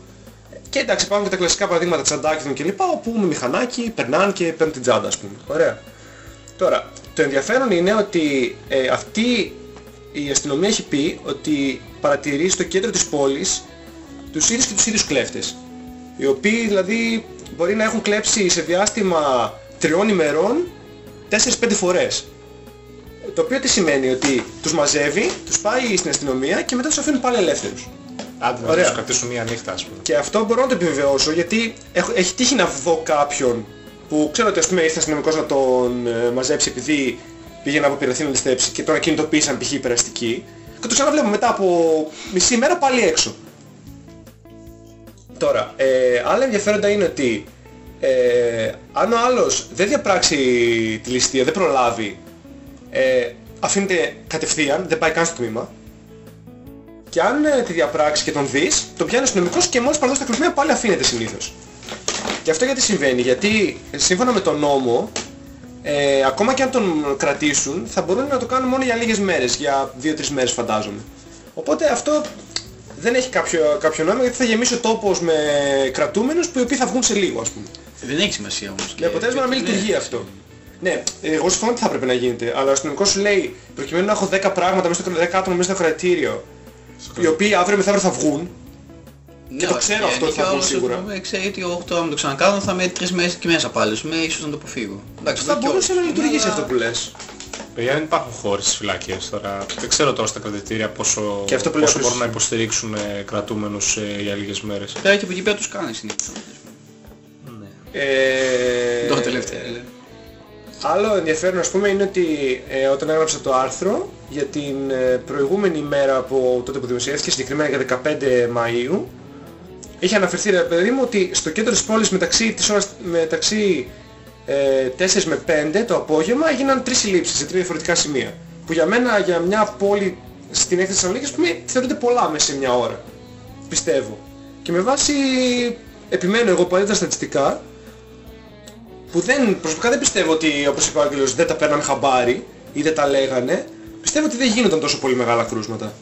C: Και εντάξει υπάρχουν και τα κλασικά παραδείγματα τσαντάκιδων κλπ. όπου με μηχανάκι περνάνε και παίρνουν την τσάντα ας πούμε. Ωραία. Τώρα, το ενδιαφέρον είναι ότι ε, αυτή η αστυνομία έχει πει ότι παρατηρεί στο κέντρο της πόλης τους ίδιους και τους ίδιους κλέφτες. Οι οποίοι δηλαδή μπορεί να έχουν κλέψει σε διάστημα τριών ημερών 4-5 φορές. Το οποίο τι σημαίνει ότι τους μαζεύει, τους πάει στην αστυνομία και μετά τους αφήνουν πάλι ελεύθερους.
A: Άντε να
C: Ωραία.
A: τους κρατήσουν μία νύχτα ας πούμε.
C: Και αυτό μπορώ να το επιβεβαιώσω γιατί έχω, έχει τύχει να δω κάποιον που ξέρω ότι ας πούμε ήρθε αστυνομικός να τον ε, μαζέψει επειδή πήγε να αποπειραθεί να ληστέψει και τον ακινητοποίησαν π.χ. υπεραστική και το ξαναβλέπω μετά από μισή μέρα πάλι έξω. Τώρα, ε, άλλα ενδιαφέροντα είναι ότι ε, αν ο άλλος δεν διαπράξει τη ληστεία, δεν προλάβει, ε, αφήνεται κατευθείαν, δεν πάει καν στο τμήμα. Και αν ε, τη διαπράξει και τον δεις, τον πιάνεις ο αστυνομικός και μόλις παραδώσει τα κλεισμένα πάλι αφήνεται συνήθως. Και αυτό γιατί συμβαίνει, γιατί ε, σύμφωνα με τον νόμο, ε, ακόμα και αν τον κρατήσουν, θα μπορούν να το κάνουν μόνο για λίγες μέρες, για 2-3 μέρες φαντάζομαι. Οπότε αυτό δεν έχει κάποιο, κάποιο νόημα γιατί θα γεμίσει ο τόπος με κρατούμενους που οι οποίοι θα βγουν σε λίγο ας πούμε.
B: Δεν έχει σημασία όμως.
C: Με αποτέλεσμα να μην
B: Ναι.
C: λειτουργεί αυτό. Ναι, εγώ συμφωνώ ότι θα έπρεπε να γίνεται, αλλά ο αστυνομικός σου λέει προκειμένου να έχω 10 πράγματα μέσα στο, 10 άτομα μέσα στο κρατήριο, οι οποίοι αύριο μεθαύριο θα βγουν,
B: Ναι,
C: το ξέρω αυτό ότι θα βγουν σίγουρα.
B: Ξέρει ότι εγώ τώρα με το ξανακάνω θα είμαι τρεις μέρες και μέσα πάλι. Με ίσως να το αποφύγω. Εντάξει,
C: θα
B: δεν
C: μπορούσε να
B: κιόλας.
C: λειτουργήσει
B: Αλλά-
C: αυτό που λες.
A: Παιδιά δεν υπάρχουν χώρες στις φυλακές τώρα. Δεν ξέρω τώρα στα κρατητήρια πόσο,
C: Και αυτό που λέει
A: πόσο
C: ο
A: μπορούν να
C: Χρήστος.
A: υποστηρίξουν ε, κρατούμενους ε, για λίγες μέρες.
B: Πέρα και από εκεί πέρα τους κάνεις συνήθως.
C: Ε,
B: Τώρα τελευταία. Δηλαδή.
C: Άλλο ενδιαφέρον ας πούμε είναι ότι ε, όταν έγραψα το άρθρο για την ε, προηγούμενη ημέρα από τότε που δημοσιεύτηκε, συγκεκριμένα για 15 Μαΐου, είχε αναφερθεί ρε παιδί μου ότι στο κέντρο της πόλης μεταξύ, της ώρας, μεταξύ ε, 4 με 5 το απόγευμα έγιναν τρεις συλλήψεις σε τρία διαφορετικά σημεία. Που για μένα για μια πόλη στην έκθεση Θεσσαλονίκης ας πούμε, θεωρούνται πολλά μέσα σε μια ώρα. Πιστεύω. Και με βάση, επιμένω εγώ πάλι τα στατιστικά, που δεν, προσωπικά δεν πιστεύω ότι όπως είπε ο Άγγελος δεν τα παίρναν χαμπάρι ή δεν τα λέγανε, πιστεύω ότι δεν γίνονταν τόσο πολύ μεγάλα κρούσματα.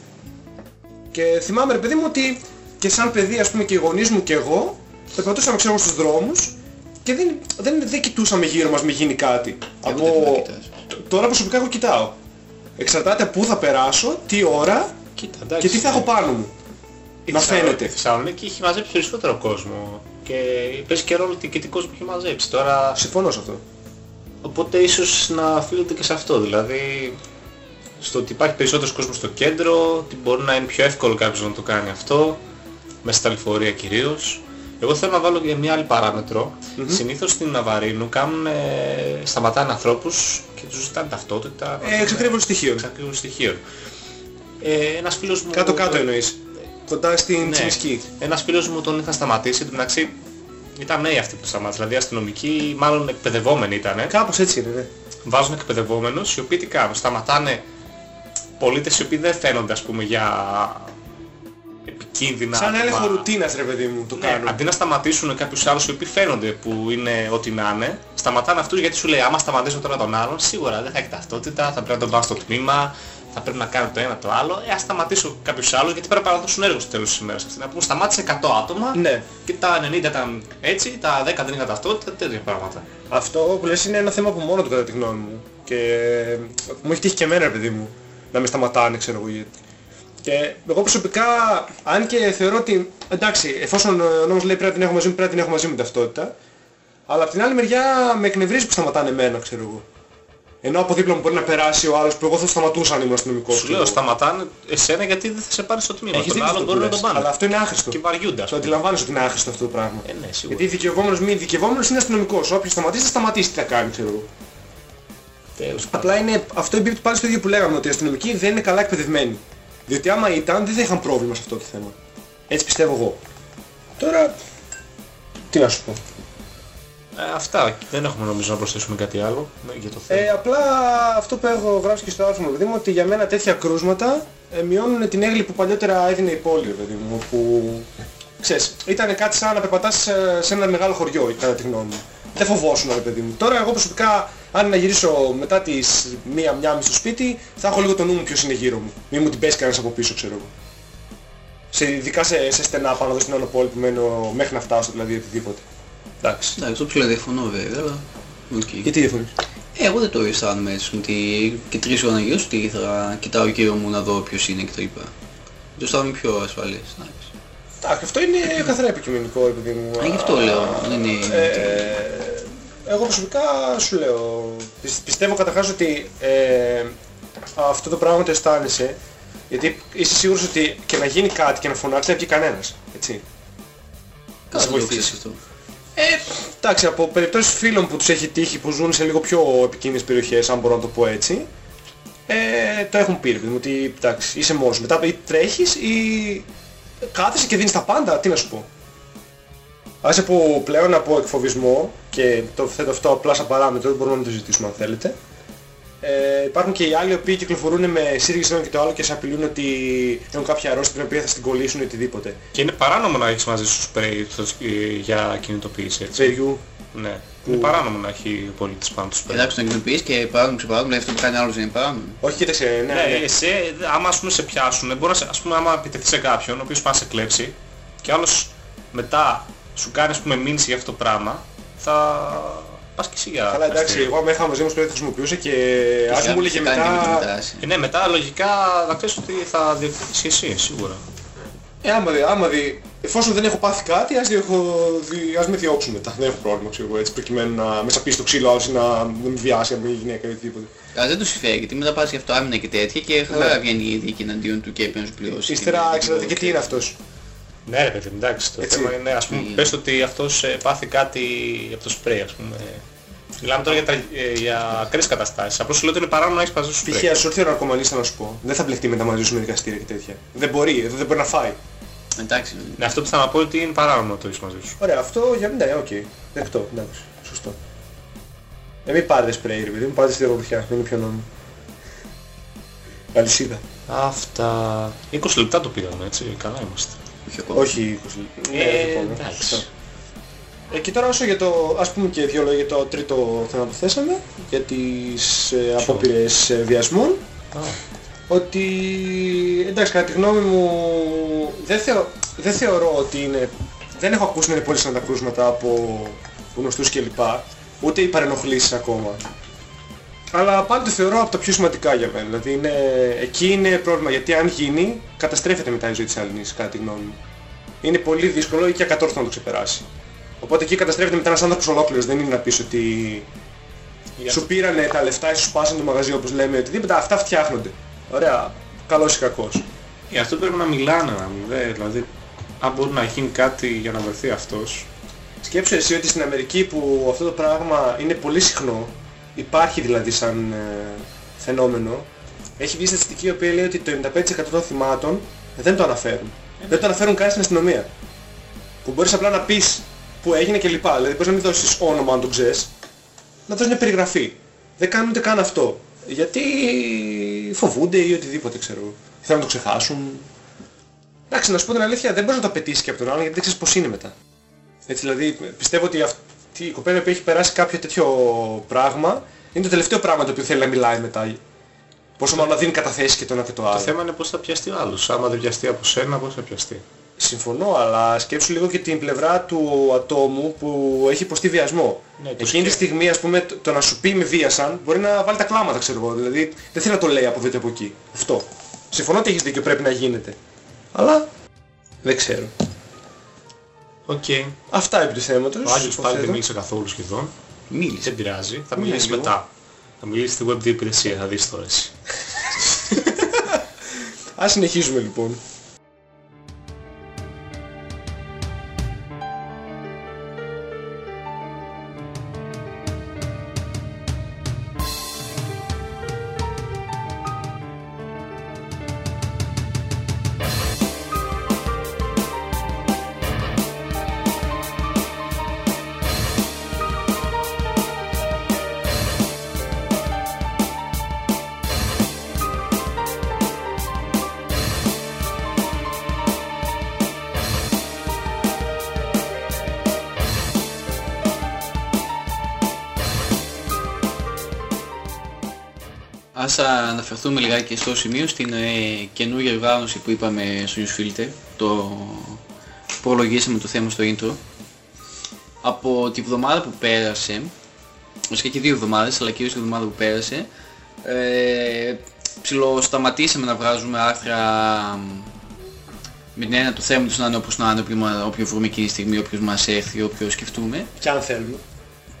C: Και θυμάμαι ρε παιδί μου ότι και σαν παιδί ας πούμε και οι γονείς μου και εγώ περπατούσαμε ξέρω εγώ, στους δρόμους και δεν, δεν, δεν κοιτούσαμε γύρω μας μη γίνει κάτι.
B: Εγώ δεν πρέπει να κοιτάς.
C: Τ- Τώρα προσωπικά εγώ κοιτάω. Εξαρτάται πού θα περάσω, τι ώρα
A: Κοίτα, εντάξει.
C: και τι θα έχω πάνω μου.
A: Η
C: να
A: Θεσσαλονίκη-
C: φαίνεται.
A: Η Θεσσαλονίκη έχει μαζέψει περισσότερο κόσμο. Και παίζει και ρόλο τι και τι κόσμο έχει μαζέψει. Τώρα,
C: Συμφωνώ σε αυτό.
A: οπότε ίσως να οφείλεται και σε αυτό. Δηλαδή, στο ότι υπάρχει περισσότερος κόσμος στο κέντρο, ότι μπορεί να είναι πιο εύκολο κάποιος να το κάνει αυτό, μέσα στα λεωφορεία κυρίως. Εγώ θέλω να βάλω και μια άλλη παράμετρο. Συνήθως στην Ναβαρίνου κάνουν, ε, σταματάνε ανθρώπους και τους ζητάνε ταυτότητα.
C: Ε, εξακρίβωση στοιχείων.
A: εξακρίβωση στοιχείων. Ε, ένας φίλος μου...
C: Κάτω-κάτω εννοείς. Κοντά στην
A: Ναι.
C: Τσιμισκή.
A: Ένας φίλος μου τον είχα σταματήσει, εν τω μεταξύ ήταν νέοι αυτοί που σταμάτησαν, δηλαδή αστυνομικοί, μάλλον εκπαιδευόμενοι ήταν.
C: Κάπως έτσι είναι, ναι.
A: Βάζουν εκπαιδευόμενους, οι οποίοι τι κάνουν, σταματάνε πολίτες οι οποίοι δεν φαίνονται ας πούμε για επικίνδυνα.
C: Σαν
A: άτομα.
C: έλεγχο ρουτίνας ρε παιδί μου το
A: Ναι,
C: κάνουν.
A: αντί να σταματήσουν κάποιους άλλους οι οποίοι φαίνονται που είναι ό,τι να είναι, σταματάνε αυτούς γιατί σου λέει άμα σταματήσω τώρα τον άλλον, σίγουρα δεν θα έχει ταυτότητα, θα πρέπει να τον πάω στο τμήμα, θα πρέπει να κάνω το ένα το άλλο. Ε, ας σταματήσω κάποιους άλλους γιατί πρέπει να παραδώσουν έργο στο τέλος της ημέρας. Αυτοί να πούμε σταμάτησε 100 άτομα
C: Ναι.
A: και τα 90 ήταν έτσι, τα 10 δεν είχαν ταυτότητα, τέτοια πράγματα.
C: Αυτό που λες είναι ένα θέμα από μόνο του κατά τη γνώμη μου. Και μου έχει τύχει και εμένα ρε παιδί μου να με σταματάνε ξέρω εγώ γιατί. Και εγώ προσωπικά, αν και θεωρώ ότι, εντάξει, εφόσον ο νόμος λέει πρέπει να την έχω μαζί μου, πρέπει να την έχω μαζί μου ταυτότητα, αλλά από την άλλη μεριά με εκνευρίζει που σταματάνε εμένα, ξέρω εγώ. Ενώ από δίπλα μου μπορεί να περάσει ο άλλος που εγώ θα σταματούσα αν ήμουν αστυνομικός.
A: Σου
C: ξέρω
A: λέω
C: εγώ.
A: σταματάνε εσένα γιατί δεν θα σε πάρει στο τμήμα.
C: Έχεις
A: Τον
C: δίκιο
A: άλλον
C: αυτό που
A: μπορεί να
C: λες,
A: τον πάνε.
C: Αλλά αυτό είναι άχρηστο.
A: Και βαριούνται ας
C: Το
A: πούμε.
C: αντιλαμβάνεσαι ότι είναι άχρηστο αυτό το πράγμα.
A: Ε, ναι, σίγουρα.
C: Γιατί δικαιωμένος μη δικαιωμένος είναι αστυνομικός. Όποιος σταματήσει θα σταματήσει τι θα κάνει, ξέρω εγώ.
A: Τέλος πάντων.
C: Απλά είναι, αυτό εμπίπτει πάλι στο ίδιο που λέγαμε, ότι οι αστυνομικοί δεν είναι καλά εκπαιδευμένοι. Διότι άμα ήταν, δεν θα είχαν πρόβλημα σε αυτό το θέμα. Έτσι πιστεύω εγώ. Τώρα, τι να σου πω.
A: Ε, αυτά. Δεν έχουμε νομίζω να προσθέσουμε κάτι άλλο ναι, για το θέμα.
C: Ε, απλά αυτό που έχω γράψει και στο άρθρο μου, παιδί μου, ότι για μένα τέτοια κρούσματα ε, μειώνουν την έγκλη που παλιότερα έδινε η πόλη, ρε παιδί μου, που... Ξέρεις, ήταν κάτι σαν να περπατάς σε, σε ένα μεγάλο χωριό, κατά τη γνώμη μου. Δεν φοβόσουν, ρε παιδί μου. Τώρα εγώ προσωπικά, αν να γυρίσω μετά τις μία-μία μισή στο σπίτι, θα έχω λίγο το νου μου ποιος είναι γύρω μου. Μη μου την πέσει κανένας από πίσω, ξέρω εγώ. Σε, ειδικά σε, σε στενά πάνω εδώ στην Άνω Πόλη που μένω μέχρι να φτάσω, δηλαδή οτιδήποτε. Εντάξει.
B: Εντάξει, το ψιλοδιαφωνώ βέβαια, αλλά... οκ.
C: Γιατί διαφωνείς;
B: Ε, εγώ δεν το αισθάνομαι έτσι, ότι και τρεις ώρες να γυρίσω, ότι θα κοιτάω γύρω μου να δω ποιος είναι κτλ. Το αισθάνομαι πιο ασφαλής. εντάξει.
C: Εντάξει, αυτό είναι καθαρά επικοινωνικό, ρε παιδί μου.
B: Α, γι' αυτό λέω, δεν είναι...
C: Ε, εγώ προσωπικά σου λέω, πι- πιστεύω καταρχάς ότι ε, αυτό το πράγμα το αισθάνεσαι, γιατί είσαι σίγουρος ότι και να γίνει κάτι και να φωνάξεις δεν βγει κανένας, έτσι.
B: Καλά
C: σε
B: το
C: βοηθήσει.
B: ξέρεις αυτό.
C: Ε, εντάξει, από περιπτώσεις φίλων που τους έχει τύχει που ζουν σε λίγο πιο επικίνδυνες περιοχές, αν μπορώ να το πω έτσι, ε, το έχουν πει, ρε παιδί μου, ότι εντάξει, είσαι μόνος σου. Μετά ή τρέχεις ή κάθεσαι και δίνεις τα πάντα, τι να σου πω. Άσε που πλέον από εκφοβισμό και το θέτω αυτό απλά σαν παράμετρο, μπορούμε να το ζητήσουμε αν θέλετε. Ε, υπάρχουν και οι άλλοι οι οποίοι κυκλοφορούν με σύργηση ένα και το άλλο και σε απειλούν ότι έχουν κάποια αρρώστια την οποία θα στην κολλήσουν ή οτιδήποτε.
A: Και είναι παράνομο να έχεις μαζί σου σπρέι το- ε, για κινητοποίηση έτσι.
C: Βεριού.
A: Ναι. Είναι παράνομο να έχει ο πολίτης πάνω του σπρέι.
B: Εντάξει, τον κοινοποιείς και παράδειγμα ξεπαράδειγμα, δηλαδή αυτό που κάνει άλλος δεν είναι παράδειγμα.
C: Όχι κοίταξε, ναι,
A: Ναι,
C: ναι.
A: εσύ, άμα ας πούμε σε πιάσουν, μπορείς να σε, ας πούμε άμα επιτεθεί σε κάποιον, ο οποίος πάει να σε κλέψει και άλλος μετά σου κάνει ας πούμε μήνυση για αυτό το πράγμα, θα πας και εσύ για
C: Αλλά εντάξει,
A: δικαστήριο.
C: εγώ με είχα μαζί μου σπρέι το χρησιμοποιούσα και ας μου έλεγε
B: κάνει και με τη
C: μετά...
B: δράση.
A: Ε, ναι, μετά λογικά θα ξέρεις ότι θα διεκδικήσεις εσύ, σίγουρα.
C: Ε, άμα δει, άμα δει, εφόσον δεν έχω πάθει κάτι, ας, διώχω, δι- ας με διώξουν μετά. Δεν έχω πρόβλημα, ξέρω εγώ, έτσι, προκειμένου να με σαπίσει το ξύλο άλλος ή να να με βιάσει από μια γυναίκα ή οτιδήποτε.
B: Αλλά δεν τους συμφέρει γιατί μετά πας για αυτοάμυνα και τέτοια και χαρά βγαίνει η δίκη εναντίον του και πρέπει να σου πληρώσει.
C: Ύστερα εξαρτάται και τι είναι αυτός.
A: Ναι ρε παιδί, μου, εντάξει, το
C: Έτσι.
A: θέμα είναι, ας πούμε,
B: Mm.
A: πες ότι αυτός ε, πάθει κάτι από το σπρέι, ας πούμε. Μιλάμε τώρα για, τα, ε, για ακραίες καταστάσεις. Απλώς σου λέω ότι είναι παράνομο να έχεις μαζί σου σπρέι.
C: Π.χ. ας έρθει ο ναρκωμανής θα να σου πω. Δεν θα μπλεχτεί μετά μαζί σου με δικαστήρια και τέτοια. Δεν μπορεί, εδώ δεν μπορεί να φάει.
B: Εντάξει.
A: Ναι, αυτό που θα να πω ότι είναι παράνομο να το έχεις μαζί σου.
C: Ωραία, αυτό για ναι, οκ. Δεκτό, εντάξει, σωστό. Ε, μην πάρετε σπρέι ρε παιδί μου, πάρτε στη δρομοδοχιά, δεν είναι πιο νόμιμο. Αλυσίδα.
A: Αυτά... 20 λεπτά το πήγαμε, έτσι, καλά είμαστε.
B: Όχι ακόμα.
C: Όχι 20 λεπτά.
A: Ε,
C: Ναι, λοιπόν,
A: εντάξει.
C: σωστό. Ε, και τώρα όσο για το, ας πούμε και δύο λόγια για το τρίτο θέμα που θέσαμε, για τις ε, απόπειρες ε, βιασμών,
A: Α,
C: ότι εντάξει κατά τη γνώμη μου δεν, θεω, δεν θεωρώ ότι είναι, δεν έχω ακούσει να είναι πολύ σαν τα κρούσματα από γνωστούς κλπ. Ούτε οι παρενοχλήσεις ακόμα. Αλλά πάντοτε θεωρώ από τα πιο σημαντικά για μένα. Δηλαδή είναι, εκεί είναι πρόβλημα γιατί αν γίνει καταστρέφεται μετά η ζωή της αλληνής κατά τη γνώμη μου. Είναι πολύ δύσκολο ή και ακατόρθωτο να το ξεπεράσει. Οπότε εκεί καταστρέφεται μετά ένας άνθρωπος ολόκληρος. Δεν είναι να πεις ότι σου πήρανε τα λεφτά ή σου σπάσανε το μαγαζί όπως λέμε οτιδήποτε. Αυτά φτιάχνονται. Ωραία. Καλός ή κακός.
A: Για αυτό πρέπει να μιλάνε, να μιλάει, δηλαδή, αν μπορεί να γίνει κάτι για να βρεθεί αυτός.
C: Σκέψου εσύ ότι στην Αμερική που αυτό το πράγμα είναι πολύ συχνό, υπάρχει δηλαδή σαν ε, φαινόμενο, έχει βγει στατιστική η οποία λέει ότι το 95% των θυμάτων δεν το αναφέρουν. Δεν το αναφέρουν καν στην αστυνομία. Που μπορείς απλά να πεις που έγινε και λοιπά. Δηλαδή μπορείς να μην δώσεις όνομα αν το ξέρεις, να δώσεις μια περιγραφή. Δεν κάνουν ούτε καν αυτό. Γιατί φοβούνται ή οτιδήποτε ξέρω. εγώ. Θέλουν να το ξεχάσουν. Εντάξει, να σου πω την αλήθεια, δεν μπορείς να το απαιτήσεις και από τον άλλον γιατί δεν ξέρεις πώς είναι μετά. Έτσι δηλαδή πιστεύω ότι αυτή η κοπέλα που έχει περάσει κάποιο τέτοιο πράγμα είναι το τελευταίο πράγμα το οποίο θέλει να μιλάει μετά. Πόσο μάλλον να δίνει καταθέσεις και το ένα και το άλλο.
A: Το θέμα είναι πώς θα πιαστεί ο άλλος. Άμα δεν πιαστεί από σένα, πώς θα πιαστεί;
C: Συμφωνώ, αλλά σκέψου λίγο και την πλευρά του ατόμου που έχει υποστεί βιασμό.
A: Ναι, το
C: Εκείνη τη
A: σκέφτομαι.
C: στιγμή, ας πούμε, το, το να σου πει με βίασαν, μπορεί να βάλει τα κλάματα, ξέρω εγώ. Δηλαδή, δεν θέλει να το λέει από εδώ και από εκεί. Αυτό. Συμφωνώ ότι έχεις δίκιο, πρέπει να γίνεται. Αλλά, δεν ξέρω.
A: Οκ.
C: Αυτά επί του θέματος.
A: Ο Άγιος πάλι δεν
C: υποθέτω.
A: μίλησε καθόλου σχεδόν.
B: Μίλησε.
A: Δεν πειράζει. Θα
C: Μίλησε
A: μιλήσει
C: λίγο.
A: μετά. Θα μιλήσει στη web 2 υπηρεσία, θα δεις τώρα εσύ.
C: Ας συνεχίζουμε λοιπόν.
B: Αναφερθούμε λιγάκι στο σημείο στην ε, καινούργια οργάνωση που είπαμε στο Newsfilter, το προλογίσαμε το θέμα στο intro. Από τη βδομάδα που πέρασε, βασικά και δύο εβδομάδες, αλλά κυρίως τη βδομάδα που πέρασε, ε, ψιλοσταματήσαμε να βγάζουμε άρθρα με την έννοια του θέματος να είναι όπως να είναι, όποιο, μα- όποιο βρούμε εκείνη τη στιγμή, όποιος μας έρθει, όποιος σκεφτούμε
C: Και αν θέλουμε.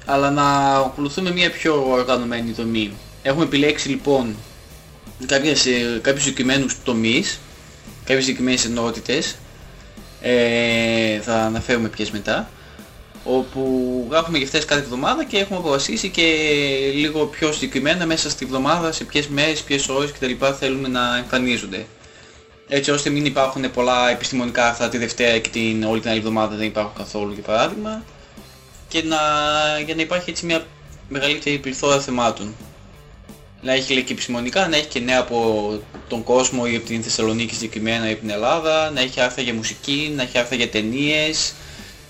B: αλλά να ακολουθούμε μια πιο οργανωμένη δομή. Έχουμε επιλέξει λοιπόν κάποιες, ε, κάποιους συγκεκριμένους τομείς, κάποιες συγκεκριμένες ενότητες, ε, θα αναφέρουμε ποιες μετά, όπου γράφουμε για αυτές κάθε εβδομάδα και έχουμε αποφασίσει και λίγο πιο συγκεκριμένα μέσα στη εβδομάδα σε ποιες μέρες, ποιες ώρες κτλ. θέλουμε να εμφανίζονται. έτσι ώστε μην υπάρχουν πολλά επιστημονικά άρθρα τη Δευτέρα και την, όλη την άλλη εβδομάδα δεν υπάρχουν καθόλου για παράδειγμα και να, για να υπάρχει έτσι μια μεγαλύτερη πληθώρα θεμάτων. Να έχει λέει και επιστημονικά, να έχει και νέα από τον κόσμο ή από την Θεσσαλονίκη συγκεκριμένα ή από την Ελλάδα, να έχει άρθρα για μουσική, να έχει άρθρα για ταινίες,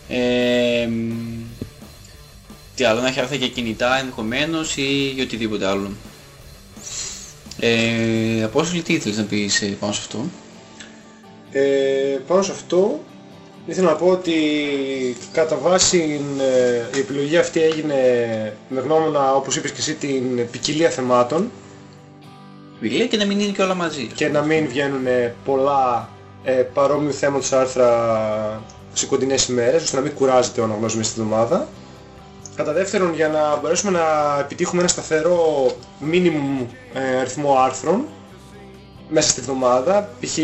B: ε, τι άλλο, να έχει άρθρα για κινητά ενδεχομένως ή για οτιδήποτε άλλο. Ε, Απόστολη, τι ήθελες να πεις ε, πάνω σε αυτό;
C: Ε, πάνω σε αυτό ήθελα να πω ότι κατά βάση ε, η επιλογή αυτή έγινε με γνώμονα όπως είπες και εσύ την ποικιλία θεμάτων
B: Ποικιλία και να μην είναι και όλα μαζί.
C: και να μην βγαίνουν πολλά ε, παρόμοιου θέματος άρθρα σε κοντινές ημέρες ώστε να μην κουράζεται ο αναγνώσης μέσα στη εβδομάδα. Κατά δεύτερον για να μπορέσουμε να επιτύχουμε ένα σταθερό minimum ε, αριθμό άρθρων μέσα στη εβδομάδα π.χ.